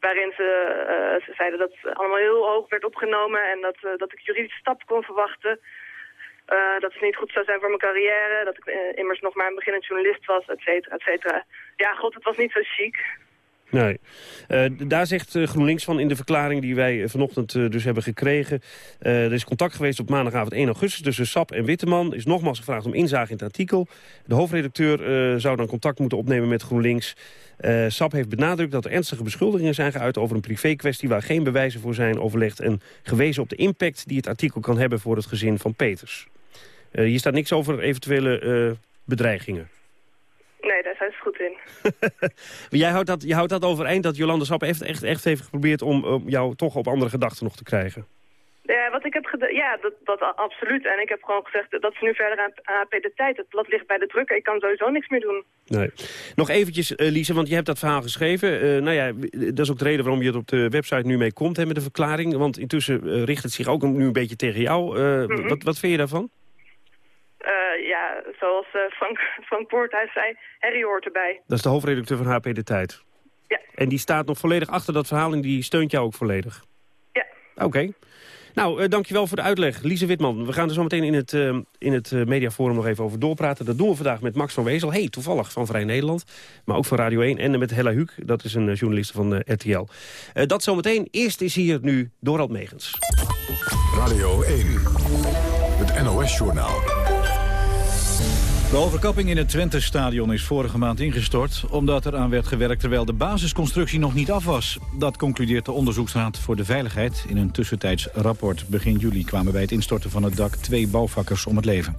Waarin ze, uh, ze zeiden dat het allemaal heel hoog werd opgenomen en dat, uh, dat ik juridische stap kon verwachten. Dat het niet goed zou zijn voor mijn carrière, dat ik immers nog maar een beginnend journalist was, et cetera, et cetera. Ja, god, het was niet zo chic. Nee. Uh, daar zegt GroenLinks van in de verklaring die wij vanochtend dus hebben gekregen. er is contact geweest op maandagavond 1 augustus tussen SAP en Witteman. is nogmaals gevraagd om inzage in het artikel. De hoofdredacteur zou dan contact moeten opnemen met GroenLinks. SAP heeft benadrukt dat er ernstige beschuldigingen zijn geuit over een privé-kwestie waar geen bewijzen voor zijn overlegd en gewezen op de impact die het artikel kan hebben voor het gezin van Peters. Hier staat niks over eventuele bedreigingen. Nee, daar zijn ze goed in. Jij houdt dat, je houdt dat overeind dat Jolande Sap echt, echt, echt heeft geprobeerd om, jou toch op andere gedachten nog te krijgen? Ja, wat ik heb gedaan, ja, dat, dat absoluut. En ik heb gewoon gezegd dat ze nu verder aan AP de tijd. Het blad ligt bij de drukker. Ik kan sowieso niks meer doen. Nee. Nog eventjes, uh, Lise, want je hebt dat verhaal geschreven. Uh, nou ja, dat is ook de reden waarom je het op de website nu mee komt hè, met de verklaring. Want intussen uh, richt het zich ook nu een beetje tegen jou. Mm -hmm. wat, wat vind je daarvan? Uh, ja, zoals uh, Frank, Frank Poorthuis zei, Harry hoort erbij. Dat is de hoofdredacteur van HP De Tijd. Ja. En die staat nog volledig achter dat verhaal en die steunt jou ook volledig? Ja. Oké. Okay. Nou, uh, dankjewel voor de uitleg. Lise Witman, we gaan er zo meteen in het, uh, in het uh, mediaforum nog even over doorpraten. Dat doen we vandaag met Max van Wezel. Hey, toevallig van Vrij Nederland. Maar ook van Radio 1 en met Hella Huuk. Dat is een journalist van RTL. dat zometeen. Eerst is hier nu Dorald Megens. Radio 1. Het NOS-journaal. De overkapping in het Twente-stadion is vorige maand ingestort... omdat er aan werd gewerkt terwijl de basisconstructie nog niet af was. Dat concludeert de Onderzoeksraad voor de Veiligheid. In een tussentijds rapport begin juli kwamen bij het instorten van het dak... twee bouwvakkers om het leven.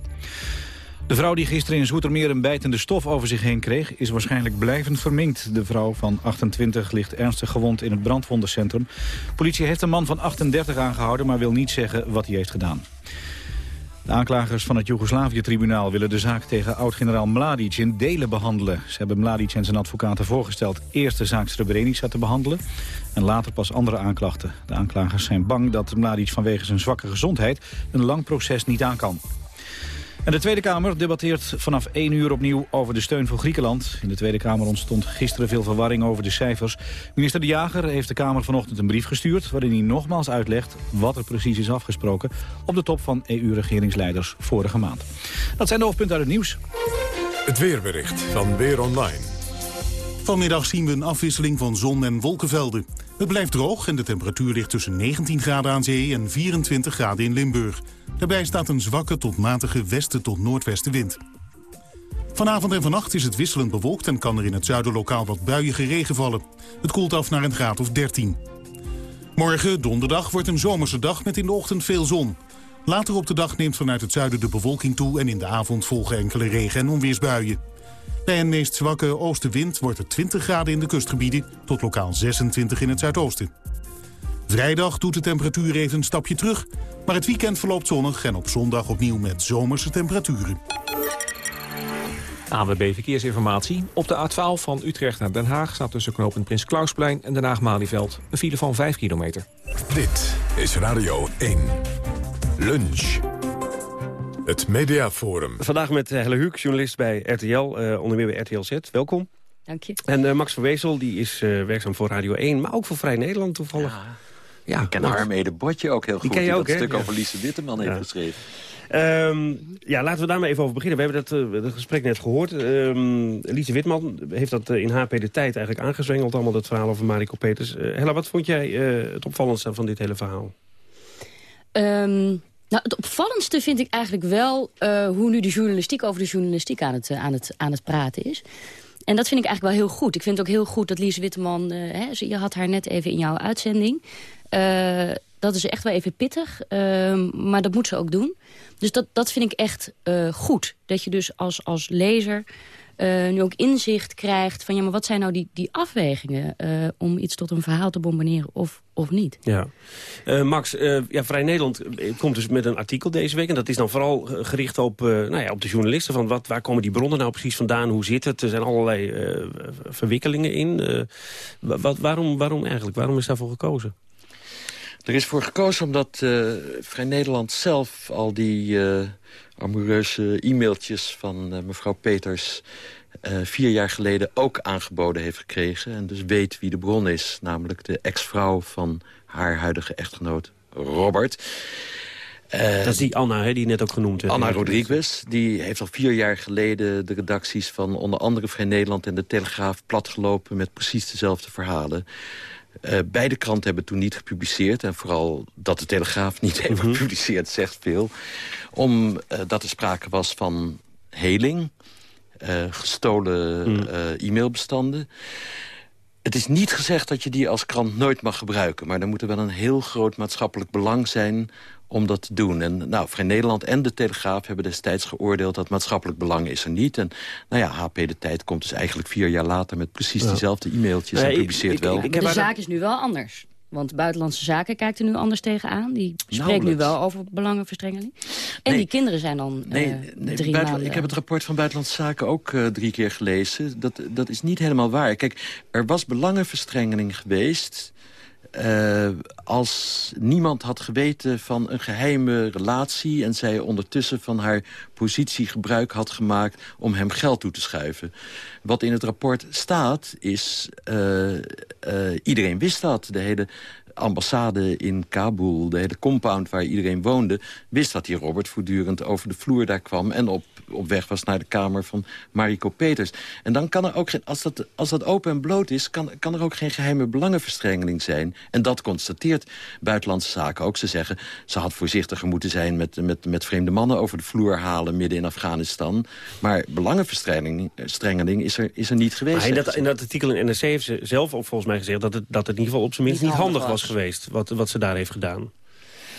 De vrouw die gisteren in Zoetermeer een bijtende stof over zich heen kreeg... is waarschijnlijk blijvend verminkt. De vrouw van 28 ligt ernstig gewond in het brandwondencentrum. Politie heeft een man van 38 aangehouden... maar wil niet zeggen wat hij heeft gedaan. De aanklagers van het Joegoslavië-tribunaal willen de zaak tegen oud-generaal Mladic in delen behandelen. Ze hebben Mladic en zijn advocaten voorgesteld eerst de zaak Srebrenica te behandelen en later pas andere aanklachten. De aanklagers zijn bang dat Mladic vanwege zijn zwakke gezondheid een lang proces niet aan kan. En de Tweede Kamer debatteert vanaf 1 uur opnieuw over de steun voor Griekenland. In de Tweede Kamer ontstond gisteren veel verwarring over de cijfers. Minister De Jager heeft de Kamer vanochtend een brief gestuurd... waarin hij nogmaals uitlegt wat er precies is afgesproken... op de top van EU-regeringsleiders vorige maand. Dat zijn de hoofdpunten uit het nieuws. Het weerbericht van Weer Online. Vanmiddag zien we een afwisseling van zon- en wolkenvelden. Het blijft droog en de temperatuur ligt tussen 19 graden aan zee en 24 graden in Limburg. Daarbij staat een zwakke tot matige westen tot noordwestenwind. Vanavond en vannacht is het wisselend bewolkt en kan er in het zuiden lokaal wat buiige regen vallen. Het koelt af naar een graad of 13. Morgen, donderdag, wordt een zomerse dag met in de ochtend veel zon. Later op de dag neemt vanuit het zuiden de bewolking toe en in de avond volgen enkele regen- en onweersbuien. Bij een meest zwakke oostenwind wordt het 20 graden in de kustgebieden tot lokaal 26 in het zuidoosten. Vrijdag doet de temperatuur even een stapje terug, maar het weekend verloopt zonnig en op zondag opnieuw met zomerse temperaturen. AWB Verkeersinformatie. Op de A12 van Utrecht naar Den Haag staat tussen knooppunt Prins Klausplein en Den Haag-Malieveld een file van 5 kilometer. Dit is Radio 1. Lunch. Het Mediaforum. Vandaag met Helle Huuk, journalist bij RTL, uh, onder meer bij RTL Z. Welkom. Dank je. En uh, Max van Wezel, die is uh, werkzaam voor Radio 1, maar ook voor Vrij Nederland toevallig. Ja, ja ik ken Armede Botje ook heel goed. Die ken je die ook, dat hè? stuk Ja. over Lise Witteman heeft Ja. geschreven. Ehm, ja, laten we daar maar even over beginnen. We hebben dat, uh, dat gesprek net gehoord. Um, Lise Witman heeft dat in HP De Tijd eigenlijk aangezwengeld... allemaal dat verhaal over Mariko Peters. Hella, wat vond jij het opvallendste van dit hele verhaal? Um, nou, het opvallendste vind ik eigenlijk wel uh, hoe nu de journalistiek over de journalistiek aan het, uh, aan, het, aan het praten is. En dat vind ik eigenlijk wel heel goed. Ik vind het ook heel goed dat Lise Witteman, uh, hè, je had haar net even in jouw uitzending. dat is echt wel even pittig, ehm, maar dat moet ze ook doen. Dus dat, dat vind ik echt goed. Dat je dus als, als lezer uh, nu ook inzicht krijgt van... ja, maar wat zijn nou die, die afwegingen uh, om iets tot een verhaal te bombarderen of, of niet? Ja. Uh, Max, ja, Vrij Nederland komt dus met een artikel deze week... en dat is dan vooral gericht op, nou ja, op de journalisten... van wat, waar komen die bronnen nou precies vandaan, hoe zit het? Er zijn allerlei verwikkelingen in. wat, waarom, waarom eigenlijk? Waarom is daarvoor gekozen? Er is voor gekozen omdat Vrij Nederland zelf al die amoureuze e-mailtjes van uh, mevrouw Peters... Vier jaar geleden ook aangeboden heeft gekregen. En dus weet wie de bron is. Namelijk de ex-vrouw van haar huidige echtgenoot Robert. Uh, dat is die Anna, hè, die net ook genoemd werd. Anna Rodriguez, die heeft al vier jaar geleden de redacties van onder andere Vrij Nederland en de Telegraaf platgelopen met precies dezelfde verhalen. Uh, beide kranten hebben toen niet gepubliceerd. En vooral dat de Telegraaf niet heeft mm gepubliceerd zegt veel. Omdat uh, er sprake was van heling. Uh, gestolen mm. e-mailbestanden. Het is niet gezegd dat je die als krant nooit mag gebruiken. Maar er moet er wel een heel groot maatschappelijk belang zijn om dat te doen. En nou, Vrij Nederland en de Telegraaf hebben destijds geoordeeld... dat maatschappelijk belang is er niet. En nou ja, HP De Tijd komt dus eigenlijk vier jaar later... met precies diezelfde e-mailtjes en publiceert wel. Ik, de zaak is nu wel anders. Want Buitenlandse Zaken kijkt er nu anders tegenaan. Die spreekt nu wel over belangenverstrengeling. En die kinderen zijn dan nee, uh, nee, drie maanden... Ik heb het rapport van Buitenlandse Zaken ook uh, drie keer gelezen. Dat, dat is niet helemaal waar. Kijk, er was belangenverstrengeling geweest... Uh, als niemand had geweten van een geheime relatie... en zij ondertussen van haar positie gebruik had gemaakt... om hem geld toe te schuiven. Wat in het rapport staat is... Uh, uh, iedereen wist dat. De hele ambassade in Kabul, de hele compound waar iedereen woonde... wist dat die Robert voortdurend over de vloer daar kwam... en op, op weg was naar de kamer van Mariko Peters. En dan kan er ook geen, als dat, als dat open en bloot is... Kan, kan er ook geen geheime belangenverstrengeling zijn. En dat constateert Buitenlandse Zaken ook. Ze zeggen, ze had voorzichtiger moeten zijn... met, met, met vreemde mannen over de vloer halen midden in Afghanistan. Maar belangenverstrengeling is er, is er niet geweest. Maar in, dat, in dat artikel in NRC heeft ze zelf ook volgens mij gezegd... dat het, dat het in ieder geval op zijn minst niet handig was geweest... wat, wat ze daar heeft gedaan.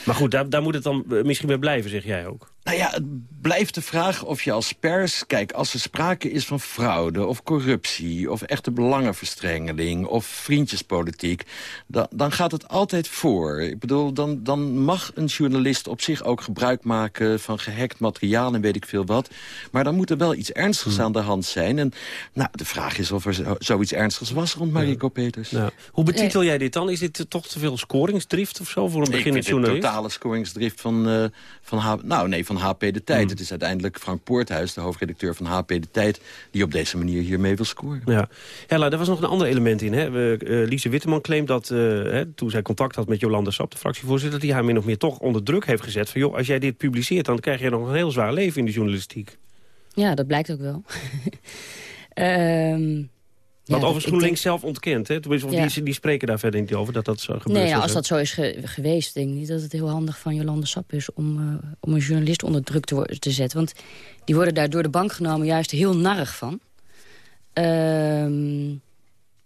Maar goed, daar, daar moet het dan misschien bij blijven, zeg jij ook. Nou ja, het blijft de vraag of je als pers... Kijk, als er sprake is van fraude of corruptie... of echte belangenverstrengeling of vriendjespolitiek... Dan, dan gaat het altijd voor. Ik bedoel, dan, dan mag een journalist op zich ook gebruik maken... van gehackt materiaal en weet ik veel wat. Maar dan moet er wel iets ernstigs hmm. aan de hand zijn. En nou, de vraag is of er zoiets ernstigs was rond Mariko Peters. Nou, hoe betitel jij dit dan? Is dit toch te veel scoringsdrift of zo voor een beginnend journalist? Ik totale scoringsdrift van, uh, van, nou, nee, van HP De Tijd. Hmm. Het is uiteindelijk Frank Poorthuis, de hoofdredacteur van HP De Tijd... die op deze manier hiermee wil scoren. Ja, Hella, er was nog een ander element in. Hè? Uh, Lise Witteman claimt dat uh, hè, toen zij contact had met Jolanda Sap... de fractievoorzitter, dat hij haar min of meer toch onder druk heeft gezet... van joh, als jij dit publiceert, dan krijg je nog een heel zwaar leven in de journalistiek. Ja, dat blijkt ook wel. um, Wat overigens GroenLinks zelf ontkent, hè? Die, die, spreken daar verder niet over, dat dat zo gebeurt. Nee, als dat zo is geweest, denk ik niet dat het heel handig van Jolande Sap is... om, uh, om een journalist onder druk te, te, zetten. Want die worden daar door de bank genomen juist heel narrig van. Um,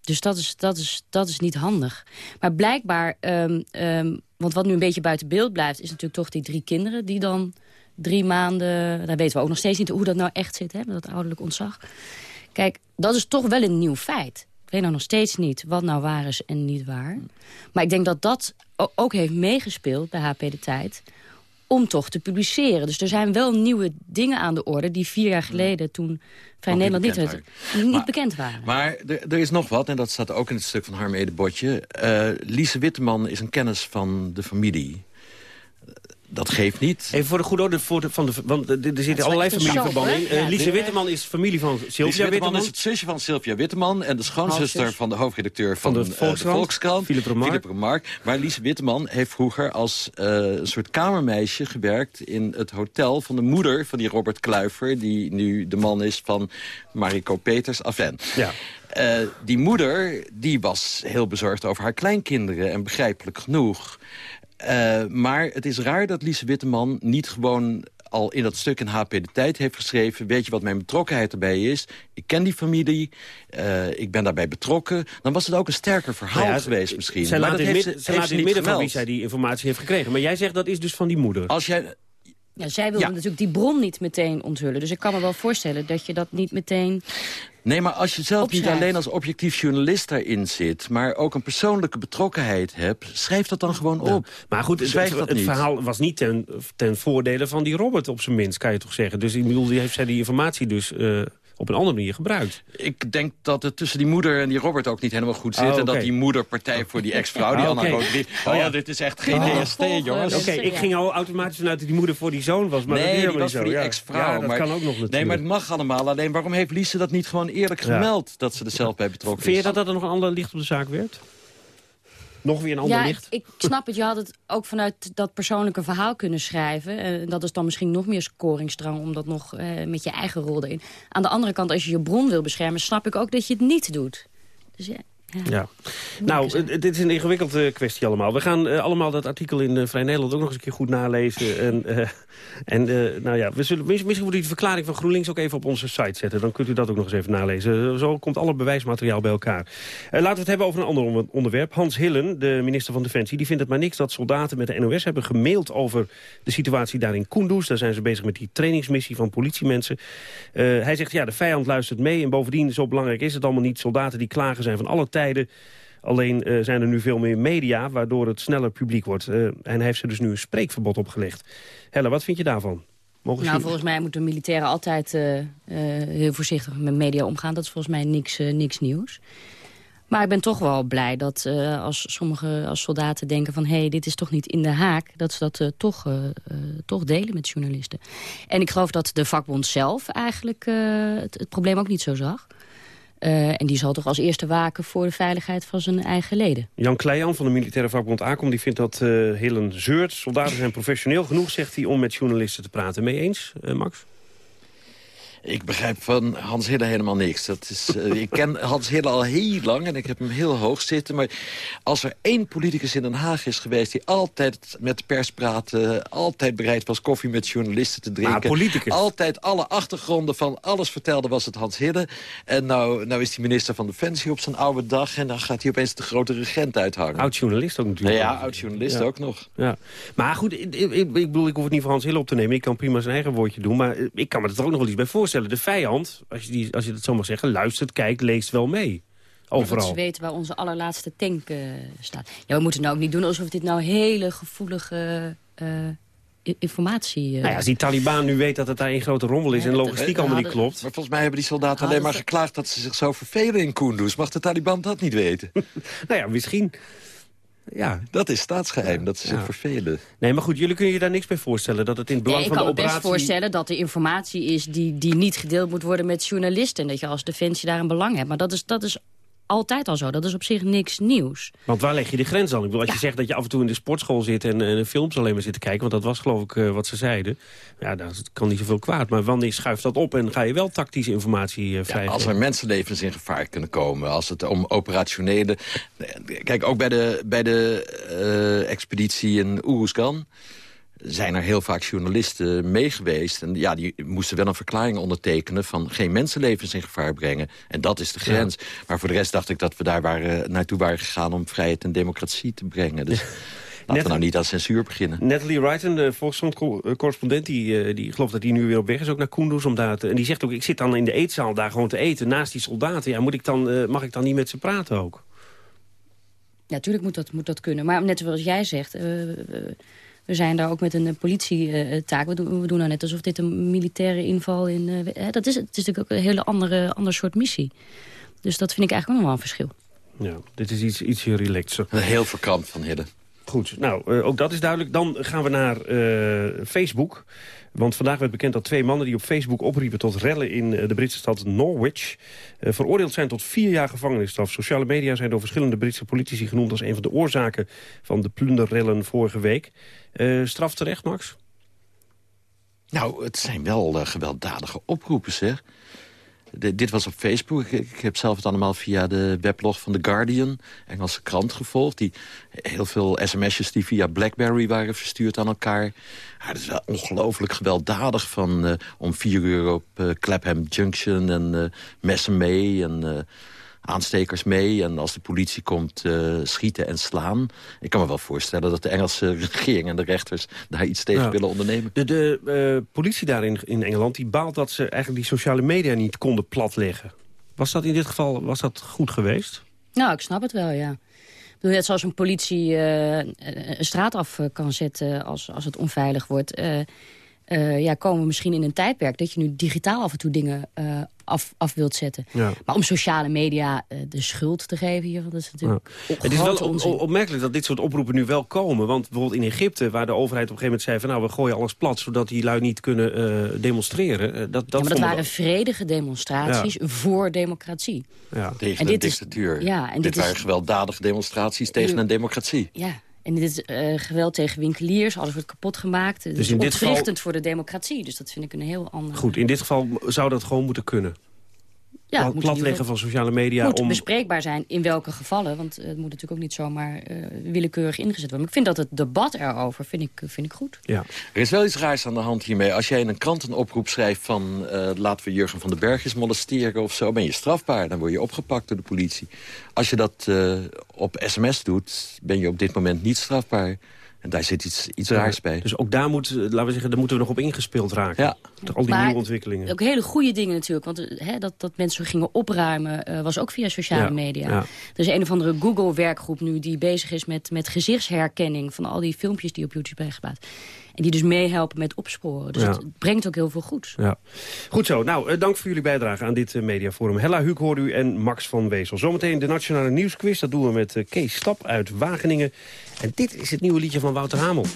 dus dat is, dat, is, dat is niet handig. Maar blijkbaar, um, um, want wat nu een beetje buiten beeld blijft... is natuurlijk toch die drie kinderen die dan drie maanden... daar weten we ook nog steeds niet hoe dat nou echt zit, hè, met dat ouderlijk ontzag... Kijk, dat is toch wel een nieuw feit. Ik weet nou nog steeds niet wat nou waar is en niet waar. Maar ik denk dat dat ook heeft meegespeeld bij HP De Tijd om toch te publiceren. Dus er zijn wel nieuwe dingen aan de orde... die vier jaar geleden, toen Vrij Nederland niet, het, niet bekend waren. Maar er, er, is nog wat, en dat staat ook in het stuk van Harm Edebotje. Uh, Lise Witteman is een kennis van de familie dat geeft niet. Even voor de goede orde, voor de, van de, want er zitten allerlei familieverbanden in. Eh, Lise Witteman is familie van Sylvia Witteman Witteman. is het zusje van Sylvia Witteman... en de schoonzuster van de hoofdredacteur van, Van de eh, Volkskrant, Volkskrant, Philip Remarque. Maar Lies Witteman heeft vroeger als eh, een soort kamermeisje gewerkt... in het hotel van de moeder van die Robert Kluiver... die nu de man is van Mariko Peters. Enfin, Ja. eh, die moeder die was heel bezorgd over haar kleinkinderen... en begrijpelijk genoeg. Eh, maar het is raar dat Lise Witteman niet gewoon al in dat stuk in HP De Tijd heeft geschreven... weet je wat mijn betrokkenheid erbij is? Ik ken die familie, eh, ik ben daarbij betrokken. Dan was het ook een sterker verhaal Nou ja, geweest misschien. Zij maar laat dat in, heeft ze, zij heeft laat ze in het niet midden van wie zij die informatie heeft gekregen. Maar jij zegt dat is dus van die moeder. Als jij, Ja, zij wilde Ja. natuurlijk die bron niet meteen onthullen. Dus ik kan me wel voorstellen dat je dat niet meteen... Nee, maar als je zelf niet alleen als objectief journalist daarin zit... maar ook een persoonlijke betrokkenheid hebt... schrijf dat dan gewoon op. Maar goed, het, Zwijg het, verhaal was niet ten, ten voordele van die Robert op zijn minst, kan je toch zeggen. Dus ik bedoel, die heeft zij die informatie dus eh, op een andere manier gebruikt. Ik denk dat het tussen die moeder en die Robert ook niet helemaal goed zit. Oh, en dat die moeder partij voor die ex-vrouw, die Ah, Anna oké. Rood... Oh, ja. dit is echt geen Oh, DST, jongens. Oké, ik ging al automatisch vanuit dat die moeder voor die zoon was. Maar dat is nee, die helemaal was niet voor zo. die ja. ex-vrouw. Ja, dat maar, kan ook nog natuurlijk. Nee, maar het mag allemaal. Alleen waarom heeft Lise dat niet gewoon eerlijk Ja. gemeld... dat ze er zelf bij betrokken Vind je is? dat dat er nog een ander licht op de zaak werd? Nog weer een ander ja, licht? Ik, ik snap het. Je had het ook vanuit dat persoonlijke verhaal kunnen schrijven. En dat is dan misschien nog meer scoringsdrang... om dat nog eh, met je eigen rol erin. Aan de andere kant, als je je bron wil beschermen... snap ik ook dat je het niet doet. Dus ja, ja. Ja. Nou, eh, dit is een ingewikkelde kwestie allemaal. We gaan eh, allemaal dat artikel in eh, Vrij Nederland ook nog eens een keer goed nalezen. En, eh, en eh, nou ja, we zullen, mis- misschien moet u de verklaring van GroenLinks ook even op onze site zetten. Dan kunt u dat ook nog eens even nalezen. Zo komt alle bewijsmateriaal bij elkaar. Eh, laten we het hebben over een ander onder- onderwerp. Hans Hillen, de minister van Defensie, die vindt het maar niks dat soldaten met de NOS hebben gemaild over de situatie daar in Kunduz. Daar zijn ze bezig met die trainingsmissie van politiemensen. Eh, hij zegt, ja, de vijand luistert mee en bovendien, zo belangrijk is het allemaal niet. Soldaten die klagen zijn van alle tijden. Alleen eh, zijn er nu veel meer media, waardoor het sneller publiek wordt. Eh, en hij heeft ze dus nu een spreekverbod opgelegd. Helle, wat vind je daarvan? Mogen Nou, volgens mij moeten militairen altijd eh, heel voorzichtig met media omgaan. Dat is volgens mij niks, niks nieuws. Maar ik ben toch wel blij dat als sommige als soldaten denken van... hé, hey, dit is toch niet in de haak, dat ze dat toch, toch delen met journalisten. En ik geloof dat de vakbond zelf eigenlijk het, het probleem ook niet zo zag. Eh, en die zal toch als eerste waken voor de veiligheid van zijn eigen leden. Jan Kleijan van de militaire vakbond ACOM die vindt dat eh Hillen zeurt. Soldaten zijn professioneel genoeg, zegt hij, om met journalisten te praten. Mee eens, eh, Max? Ik begrijp van Hans Hille helemaal niks. Dat is, eh, ik ken Hans Hille al heel lang en ik heb hem heel hoog zitten. Maar als er één politicus in Den Haag is geweest... die altijd met de pers praatte... altijd bereid was koffie met journalisten te drinken... politicus. altijd alle achtergronden van alles vertelde, was het Hans Hille. En nou, nou is hij minister van Defensie op zijn oude dag... en dan gaat hij opeens de grote regent uithangen. Oud-journalist ook natuurlijk. Ja, oud-journalist Ja. ook nog. Ja. Maar goed, ik, ik, ik bedoel, ik hoef het niet voor Hans Hille op te nemen. Ik kan prima zijn eigen woordje doen. Maar ik kan me er ook nog wel iets bij voorstellen. De vijand, als je, die, als je dat zo mag zeggen, luistert, kijkt, leest wel mee. Dat Overal. ze weten waar onze allerlaatste tank eh, staat. Ja, we moeten nou ook niet doen alsof dit nou hele gevoelige eh, informatie... eh, Nou ja, als die Taliban nu weet dat het daar een grote rommel is... en logistiek allemaal niet klopt. Maar volgens mij hebben die soldaten Hadden alleen maar geklaagd... dat ze zich zo vervelen in Kunduz. Mag de Taliban dat niet weten? nou ja, misschien. Ja. Dat is staatsgeheim, dat ze zich Ja. vervelen. Nee, maar goed, jullie kunnen je daar niks bij voorstellen. Dat het in het belang Nee, ik van kan de me best operatie... voorstellen dat er informatie is die, die niet gedeeld moet worden met journalisten. En dat je als defensie daar een belang hebt. Maar dat is, dat is altijd al zo. Dat is op zich niks nieuws. Want waar leg je de grens dan? Ik bedoel, als je zegt dat je af en toe in de sportschool zit... en, en films alleen maar zit te kijken, want dat was geloof ik eh, wat ze zeiden. Ja, dat kan niet zoveel kwaad. Maar wanneer schuift dat op en ga je wel tactische informatie eh Ja, als er mensenlevens in gevaar kunnen komen, als het om operationele... Kijk, ook bij de, bij de eh, expeditie in Oeruzgan zijn er heel vaak journalisten mee geweest. En ja, die moesten wel een verklaring ondertekenen... van geen mensenlevens in gevaar brengen. En dat is de grens. Maar voor de rest dacht ik dat we daar waren, naartoe waren gegaan... om vrijheid en democratie te brengen. Dus laten we nou niet aan censuur beginnen. Natalie Wrighton, de Volkskrant-correspondent, die, eh, die gelooft dat hij nu weer op weg is, ook naar Kunduz. Om daar te, en die zegt ook, ik zit dan in de eetzaal daar gewoon te eten, naast die soldaten. Ja, moet ik dan, eh, mag ik dan niet met ze praten ook? Ja, natuurlijk moet dat, moet dat kunnen. Maar net zoals jij zegt... eh, we zijn daar ook met een eh, politietaak. We doen, we doen nou net alsof dit een militaire inval in... eh, hè, dat is, het is natuurlijk ook een hele andere, ander soort missie. Dus dat vind ik eigenlijk ook nog wel een verschil. Ja, dit is iets, ietsje relaxer. Heel verkrampt van Hidden. Goed, nou, eh, ook dat is duidelijk. Dan gaan we naar eh, Facebook. Want vandaag werd bekend dat twee mannen die op Facebook opriepen tot rellen in eh, de Britse stad Norwich... eh, veroordeeld zijn tot vier jaar gevangenisstraf. Sociale media zijn door verschillende Britse politici genoemd als een van de oorzaken van de plunderrellen vorige week. Eh, straf terecht, Max? Nou, het zijn wel gewelddadige oproepen, zeg. Dit was op Facebook. Ik, heb zelf het allemaal via de weblog van The Guardian, Engelse krant, gevolgd. Die, heel veel sms'jes die via Blackberry waren verstuurd aan elkaar. Ja, dat is wel ongelooflijk gewelddadig. Van eh, om vier uur op eh, Clapham Junction en eh, messen mee en eh, aanstekers mee. En als de politie komt, eh, schieten en slaan. Ik kan me wel voorstellen dat de Engelse regering en de rechters daar iets tegen willen ondernemen. De, de eh, politie daar in, in Engeland die baalt dat ze eigenlijk die sociale media niet konden platleggen. Was dat in dit geval was dat goed geweest? Nou, ik snap het wel, ja. Ik bedoel, net zoals een politie eh, een straat af kan zetten als, als het onveilig wordt... eh, eh, ja, komen we misschien in een tijdperk dat je nu digitaal af en toe dingen eh, af, af wilt zetten. Ja. Maar om sociale media eh, de schuld te geven hiervan, dat is natuurlijk Het is wel onzin. opmerkelijk dat dit soort oproepen nu wel komen. Want bijvoorbeeld in Egypte, waar de overheid op een gegeven moment zei... van nou, we gooien alles plat, zodat die lui niet kunnen eh, demonstreren. eh, dat, dat ja, maar dat waren vredige demonstraties voor democratie. ja. Tegen En een dit is- dictatuur. ja, en dit dit is- waren gewelddadige demonstraties tegen een democratie. Ja, en dit is eh, geweld tegen winkeliers, alles wordt kapot gemaakt. Het Dus is in dit ontwrichtend geval- voor de democratie. Dus dat vind ik een heel ander... Goed, in dit geval zou dat gewoon moeten kunnen. Ja, Plat- platleggen van sociale media moet om... bespreekbaar zijn in welke gevallen. Want eh, het moet natuurlijk ook niet zomaar eh, willekeurig ingezet worden. Maar ik vind dat het debat erover vind ik, vind ik goed. Ja. Er is wel iets raars aan de hand hiermee. Als jij in een krant een oproep schrijft van... eh, laten we Jurgen van den Berg eens molesteren of zo... ben je strafbaar, dan word je opgepakt door de politie. Als je dat eh, op sms doet, ben je op dit moment niet strafbaar. En daar zit iets, iets raars bij. Dus ook daar moet, eh, laten we zeggen, daar moeten we nog op ingespeeld raken. Ja. Al die Maar nieuwe ontwikkelingen. Ook hele goede dingen natuurlijk. Want eh, hè, dat, dat mensen gingen opruimen eh, was ook via sociale Ja, media. ja. Er is een of andere Google-werkgroep nu die bezig is met, met gezichtsherkenning... van al die filmpjes die op YouTube zijn geplaatst. En die dus meehelpen met opsporen. Dus Ja. het brengt ook heel veel goeds. Ja. Goed zo. Nou, eh, dank voor jullie bijdrage aan dit eh, mediaforum. Hella Huuk hoorde u en Max van Wezel. Zometeen de Nationale Nieuwsquiz. Dat doen we met eh, Kees Stap uit Wageningen. En dit is het nieuwe liedje van Wouter Hamel.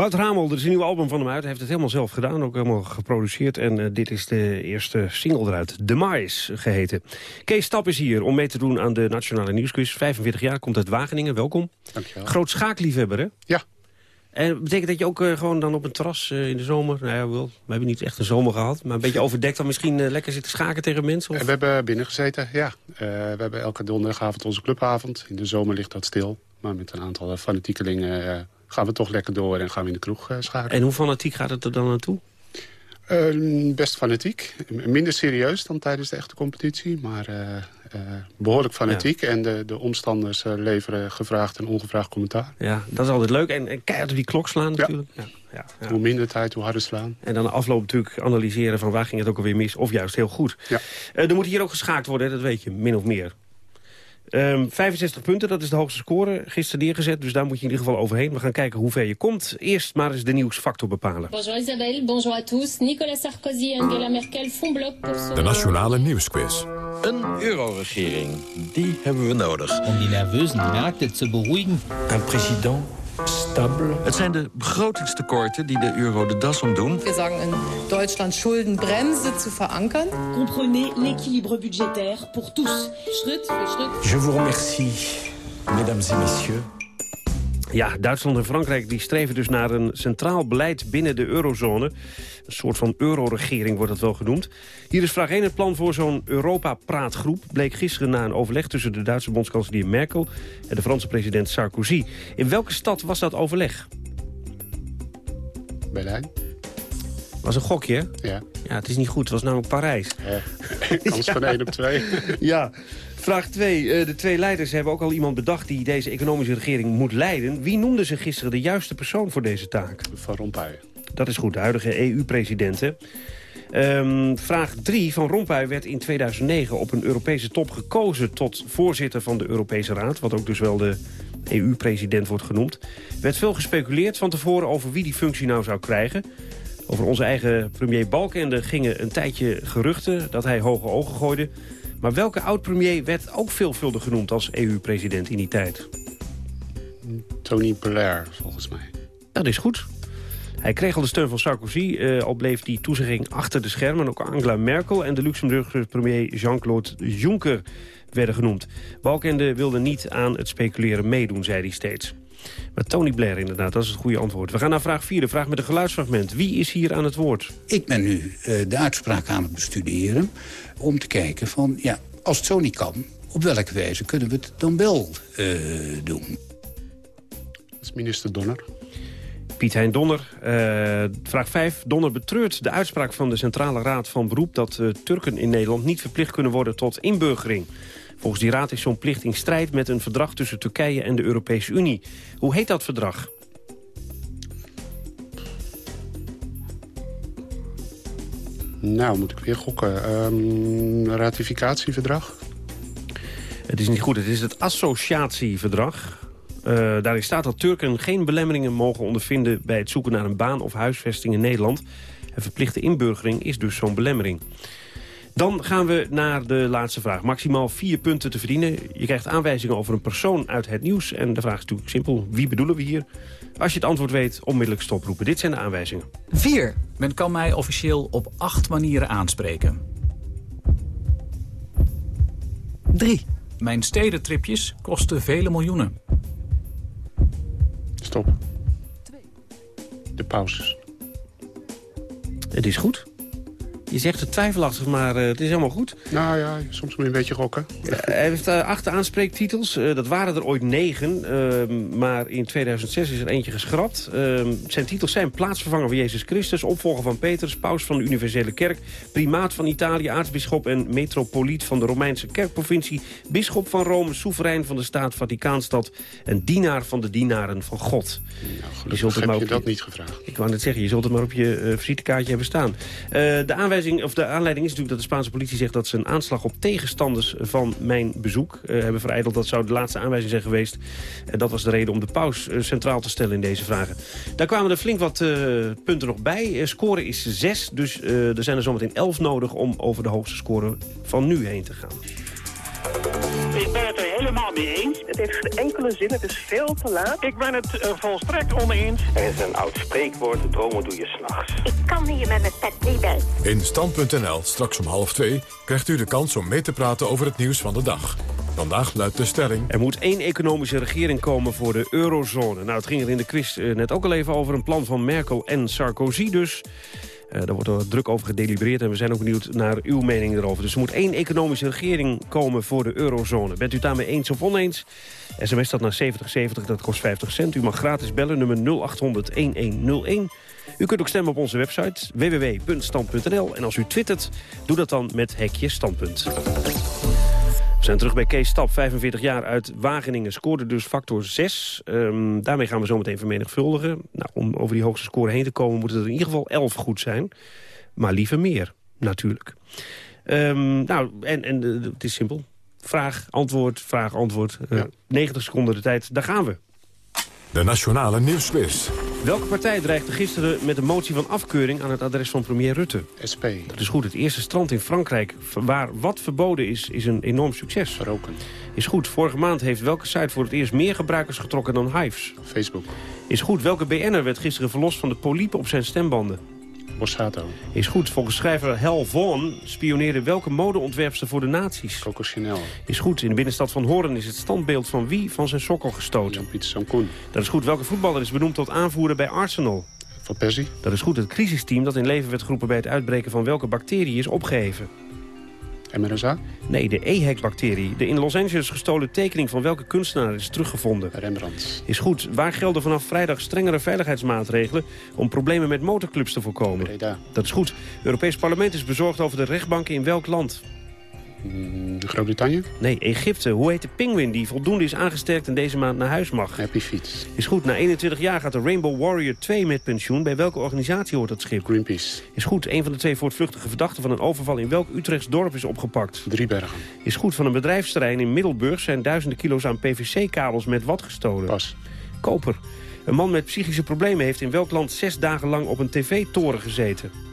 Wout Ramel, er is een nieuw album van hem uit. Hij heeft het helemaal zelf gedaan, ook helemaal geproduceerd. En eh, dit is de eerste single eruit. De Mais geheten. Kees Stap is hier om mee te doen aan de Nationale Nieuwsquiz. 45 jaar, komt uit Wageningen. Welkom. Dankjewel. Groot schaakliefhebber, hè? Ja. En betekent dat je ook eh, gewoon dan op een terras eh, in de zomer... Nou ja, wel, we hebben niet echt een zomer gehad... maar een beetje overdekt dan misschien lekker zitten schaken tegen mensen? Of? We hebben binnen gezeten, ja. We hebben elke donderdagavond onze clubavond. In de zomer ligt dat stil. Maar met een aantal fanatiekelingen gaan we toch lekker door... en gaan we in de kroeg eh, schaken. En hoe fanatiek gaat het er dan naartoe? Eh, best fanatiek. Minder serieus dan tijdens de echte competitie. Maar eh, eh, behoorlijk fanatiek. En de, de omstanders leveren gevraagd en ongevraagd commentaar. Ja, dat is altijd leuk. En, en keihard op die klok slaan natuurlijk. Ja. Ja. Hoe minder tijd, hoe harder slaan. En dan de afloop natuurlijk analyseren van waar ging het ook alweer mis. Of juist heel goed. Ja. Er moet hier ook geschaakt worden, dat weet je, min of meer. Ehm 65 punten, dat is de hoogste score. Gisteren neergezet, dus daar moet je in ieder geval overheen. We gaan kijken hoe ver je komt. Eerst maar eens de nieuwsfactor bepalen. Bonjour Isabelle, bonjour à tous. Nicolas Sarkozy en Angela Merkel font bloc pour. De Nationale Nieuwsquiz. Een euroregering, die hebben we nodig. Om die nerveuze Märkte te beruhigen. Een president. Het zijn de begrotingstekorten die de euro de das omdoen. Wir sagen in Deutschland Schuldenbremse zu verankern. Comprenez l'équilibre budgétaire pour tous. Schritt für Schritt. Je vous remercie, mesdames et messieurs. Ja, Duitsland en Frankrijk die streven dus naar een centraal beleid binnen de eurozone. Een soort van euroregering wordt dat wel genoemd. Hier is vraag 1. Het plan voor zo'n Europa-praatgroep bleek gisteren na een overleg tussen de Duitse bondskanselier Merkel en de Franse president Sarkozy. In welke stad was dat overleg? Berlijn. Was een gokje, hè? Ja. Ja, het is niet goed. Het was namelijk Parijs. Kans van 1 op 2. Ja. Vraag 2. de twee leiders hebben ook al iemand bedacht die deze economische regering moet leiden. Wie noemde ze gisteren de juiste persoon voor deze taak? Van Rompuy. Dat is goed, de huidige EU-president. Ehm, vraag 3 van Rompuy werd in 2009 op een Europese top gekozen... tot voorzitter van de Europese Raad, wat ook dus wel de EU-president wordt genoemd. Er werd veel gespeculeerd van tevoren over wie die functie nou zou krijgen. Over onze eigen premier Balkende gingen een tijdje geruchten dat hij hoge ogen gooide. Maar welke oud-premier werd ook veelvuldig genoemd als EU-president in die tijd? Tony Blair, volgens mij. Dat is goed. Hij kreeg al de steun van Sarkozy, eh, al bleef die toezegging achter de schermen. Ook Angela Merkel en de Luxemburgse premier Jean-Claude Juncker werden genoemd. Balkende wilde niet aan het speculeren meedoen, zei hij steeds. Maar Tony Blair inderdaad, dat is het goede antwoord. We gaan naar vraag 4, de vraag met een geluidsfragment. Wie is hier aan het woord? Ik ben nu eh, de uitspraak aan het bestuderen om te kijken van, ja, als het zo niet kan, op welke wijze kunnen we het dan wel eh, doen? Dat is minister Donner. Piet Hein Donner. Eh, vraag 5. Donner betreurt de uitspraak van de Centrale Raad van Beroep... dat Turken in Nederland niet verplicht kunnen worden tot inburgering. Volgens die raad is zo'n plicht in strijd met een verdrag tussen Turkije en de Europese Unie. Hoe heet dat verdrag? Nou, moet ik weer gokken. Ehm, ratificatieverdrag? Het is niet goed, het is het associatieverdrag. Eh, daarin staat dat Turken geen belemmeringen mogen ondervinden... bij het zoeken naar een baan of huisvesting in Nederland. En verplichte inburgering is dus zo'n belemmering. Dan gaan we naar de laatste vraag. Maximaal vier punten te verdienen. Je krijgt aanwijzingen over een persoon uit het nieuws. En de vraag is natuurlijk simpel. Wie bedoelen we hier? Als je het antwoord weet, onmiddellijk stoproepen. Dit zijn de aanwijzingen. 4. Men kan mij officieel op acht manieren aanspreken. 3. Mijn stedentripjes kosten vele miljoenen. Stop. De pauzes. Het is goed. Je zegt het twijfelachtig, maar eh, het is helemaal goed. Nou ja, soms moet je een beetje gokken. Hij heeft eh, acht aanspreektitels. Eh, dat waren er ooit negen. ehm, maar in 2006 is er eentje geschrapt. Ehm, zijn titels zijn plaatsvervanger van Jezus Christus... opvolger van Petrus, paus van de Universele Kerk... primaat van Italië, aartsbisschop en metropoliet van de Romeinse kerkprovincie... bisschop van Rome, soeverein van de staat Vaticaanstad... en dienaar van de dienaren van God. Nou, gelukkig heb je dat niet gevraagd. Ik wou net zeggen, je zult het maar op je eh, visitekaartje hebben staan. Eh, de, aanwijzing, of de aanleiding is natuurlijk dat de Spaanse politie zegt... dat ze een aanslag op tegenstanders van mijn bezoek eh, hebben vereideld. Dat zou de laatste aanwijzing zijn geweest. En dat was de reden om de paus eh, centraal te stellen in deze vragen. Daar kwamen er flink wat eh, punten nog bij. Score is 6, dus er zijn er zometeen 11 nodig... om over de hoogste score van nu heen te gaan. Helemaal mee eens Het heeft geen enkele zin, het is veel te laat. Ik ben het uh, volstrekt oneens. Er is een oud spreekwoord, dromen doe je s'nachts. Ik kan hier met mijn pet niet bij. In Stand.nl, straks om half twee, krijgt u de kans om mee te praten over het nieuws van de dag. Vandaag luidt de stelling... Er moet één economische regering komen voor de eurozone. Nou, het ging er in de quiz uh, net ook al even over een plan van Merkel en Sarkozy dus... Uh, daar wordt er druk over gedelibereerd en we zijn ook benieuwd naar uw mening erover. Dus er moet één economische regering komen voor de eurozone. Bent u daarmee eens of oneens? SMS dat naar 7070, dat kost 50 cent. U mag gratis bellen, nummer 0800-1101. U kunt ook stemmen op onze website www.stand.nl. En als u twittert, doe dat dan met hekje standpunt. We zijn terug bij Kees Stap, 45 jaar uit Wageningen. Scoorde dus factor 6. Um, daarmee gaan we zo meteen vermenigvuldigen. Nou, om over die hoogste score heen te komen... moet het in ieder geval 11 goed zijn. Maar liever meer, natuurlijk. Um, nou, en, en uh, het is simpel. Vraag, antwoord, vraag, antwoord. Uh, ja. 90 seconden de tijd, daar gaan we. De Nationale Nieuwsquiz. Welke partij dreigde gisteren met een motie van afkeuring aan het adres van premier Rutte? SP. Dat is goed. Het eerste strand in Frankrijk waar wat verboden is, is een enorm succes. Roken. Is goed. Vorige maand heeft welke site voor het eerst meer gebruikers getrokken dan Hives? Facebook. Is goed. Welke BN'er werd gisteren verlost van de poliepen op zijn stembanden? Borsato. Is goed. Volgens schrijver Hel Vaughan spioneerde welke modeontwerpster voor de nazi's? Coco Chanel. Is goed. In de binnenstad van Hoorn is het standbeeld van wie van zijn sokkel gestoten? Jan-Pieter Sankoen. Dat is goed. Welke voetballer is benoemd tot aanvoerder bij Arsenal? Van Persie. Dat is goed. Het crisisteam dat in leven werd geroepen bij het uitbreken van welke bacterie is opgeheven? MRSA? Nee, de EHEC-bacterie. De in Los Angeles gestolen tekening van welke kunstenaar is teruggevonden? Rembrandt. Is goed. Waar gelden vanaf vrijdag strengere veiligheidsmaatregelen... om problemen met motorclubs te voorkomen? Breda. Dat is goed. Het Europees Parlement is bezorgd over de rechtbanken in welk land? Mm, Groot-Brittannië? Nee, Egypte. Hoe heet de pinguïn die voldoende is aangesterkt en deze maand naar huis mag? Happy Feet. Is goed. Na 21 jaar gaat de Rainbow Warrior 2 met pensioen. Bij welke organisatie hoort dat schip? Greenpeace. Is goed. Een van de twee voortvluchtige verdachten van een overval in welk Utrechts dorp is opgepakt? Driebergen. Is goed. Van een bedrijfsterrein in Middelburg zijn duizenden kilo's aan PVC-kabels met wat gestolen? Pas. Koper. Een man met psychische problemen heeft in welk land zes dagen lang op een tv-toren gezeten?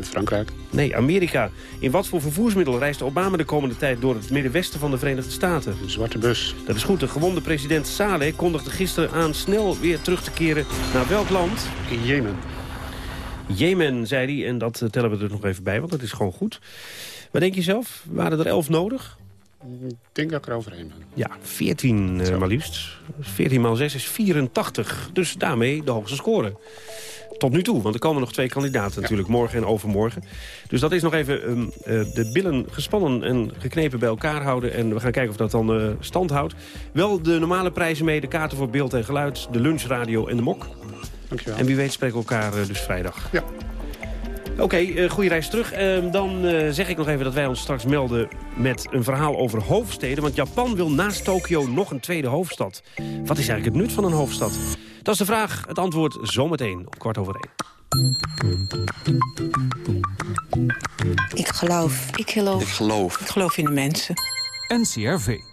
Frankrijk. Nee, Amerika. In wat voor vervoersmiddel reist Obama de komende tijd door het middenwesten van de Verenigde Staten? Een zwarte bus. Dat is goed. De gewonde president Saleh kondigde gisteren aan snel weer terug te keren naar welk land? In Jemen. Jemen, zei hij. En dat tellen we er nog even bij, want dat is gewoon goed. Wat denk je zelf? Waren er elf nodig? Ik denk dat ik er overheen ben. Ja, 14 uh, maar liefst. 14 maal 6 is 84. Dus daarmee de hoogste score. Tot nu toe, want er komen nog twee kandidaten natuurlijk, morgen en overmorgen. Dus dat is nog even um, uh, de billen gespannen en geknepen bij elkaar houden. En we gaan kijken of dat dan uh, stand houdt. Wel de normale prijzen mee, de kaarten voor beeld en geluid, de lunchradio en de mok. Dankjewel. En wie weet spreken we elkaar uh, dus vrijdag. Ja. Oké, okay, uh, goede reis terug. Uh, dan uh, zeg ik nog even dat wij ons straks melden met een verhaal over hoofdsteden. Want Japan wil naast Tokio nog een tweede hoofdstad. Wat is eigenlijk het nut van een hoofdstad? Dat is de vraag. Het antwoord zometeen op kwart over één. Ik geloof. Ik geloof. Ik geloof. Ik geloof in de mensen. NCRV.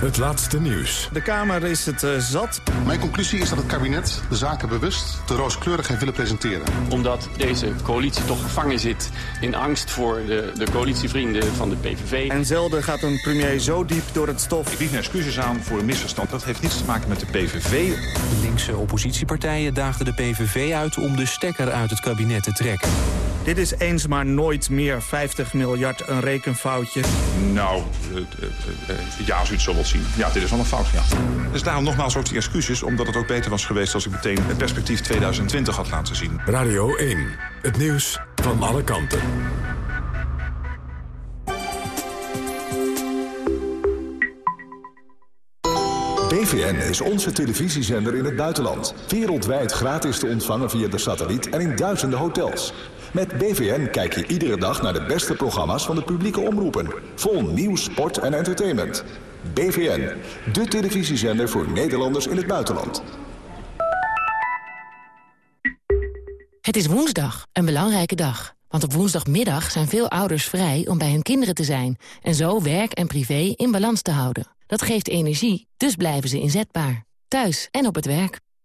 Het laatste nieuws. De Kamer is het uh, zat. Mijn conclusie is dat het kabinet de zaken bewust te rooskleurig heeft willen presenteren. Omdat deze coalitie toch gevangen zit in angst voor de, de coalitievrienden van de PVV. En zelden gaat een premier zo diep door het stof. Ik bied mijn excuses aan voor een misverstand. Dat heeft niets te maken met de PVV. De linkse oppositiepartijen daagden de PVV uit om de stekker uit het kabinet te trekken. Dit is eens maar nooit meer 50 miljard een rekenfoutje. Nou, uh, uh, uh, ja, als u het zo wilt zien. Ja, dit is wel een fout, ja. Dus daarom nogmaals ook die excuses... omdat het ook beter was geweest als ik meteen het perspectief 2020 had laten zien. Radio 1, het nieuws van alle kanten. BVN is onze televisiezender in het buitenland. Wereldwijd gratis te ontvangen via de satelliet en in duizenden hotels. Met BVN kijk je iedere dag naar de beste programma's van de publieke omroepen. Vol nieuws, sport en entertainment. BVN, de televisiezender voor Nederlanders in het buitenland. Het is woensdag, een belangrijke dag. Want op woensdagmiddag zijn veel ouders vrij om bij hun kinderen te zijn... en zo werk en privé in balans te houden. Dat geeft energie, dus blijven ze inzetbaar. Thuis en op het werk.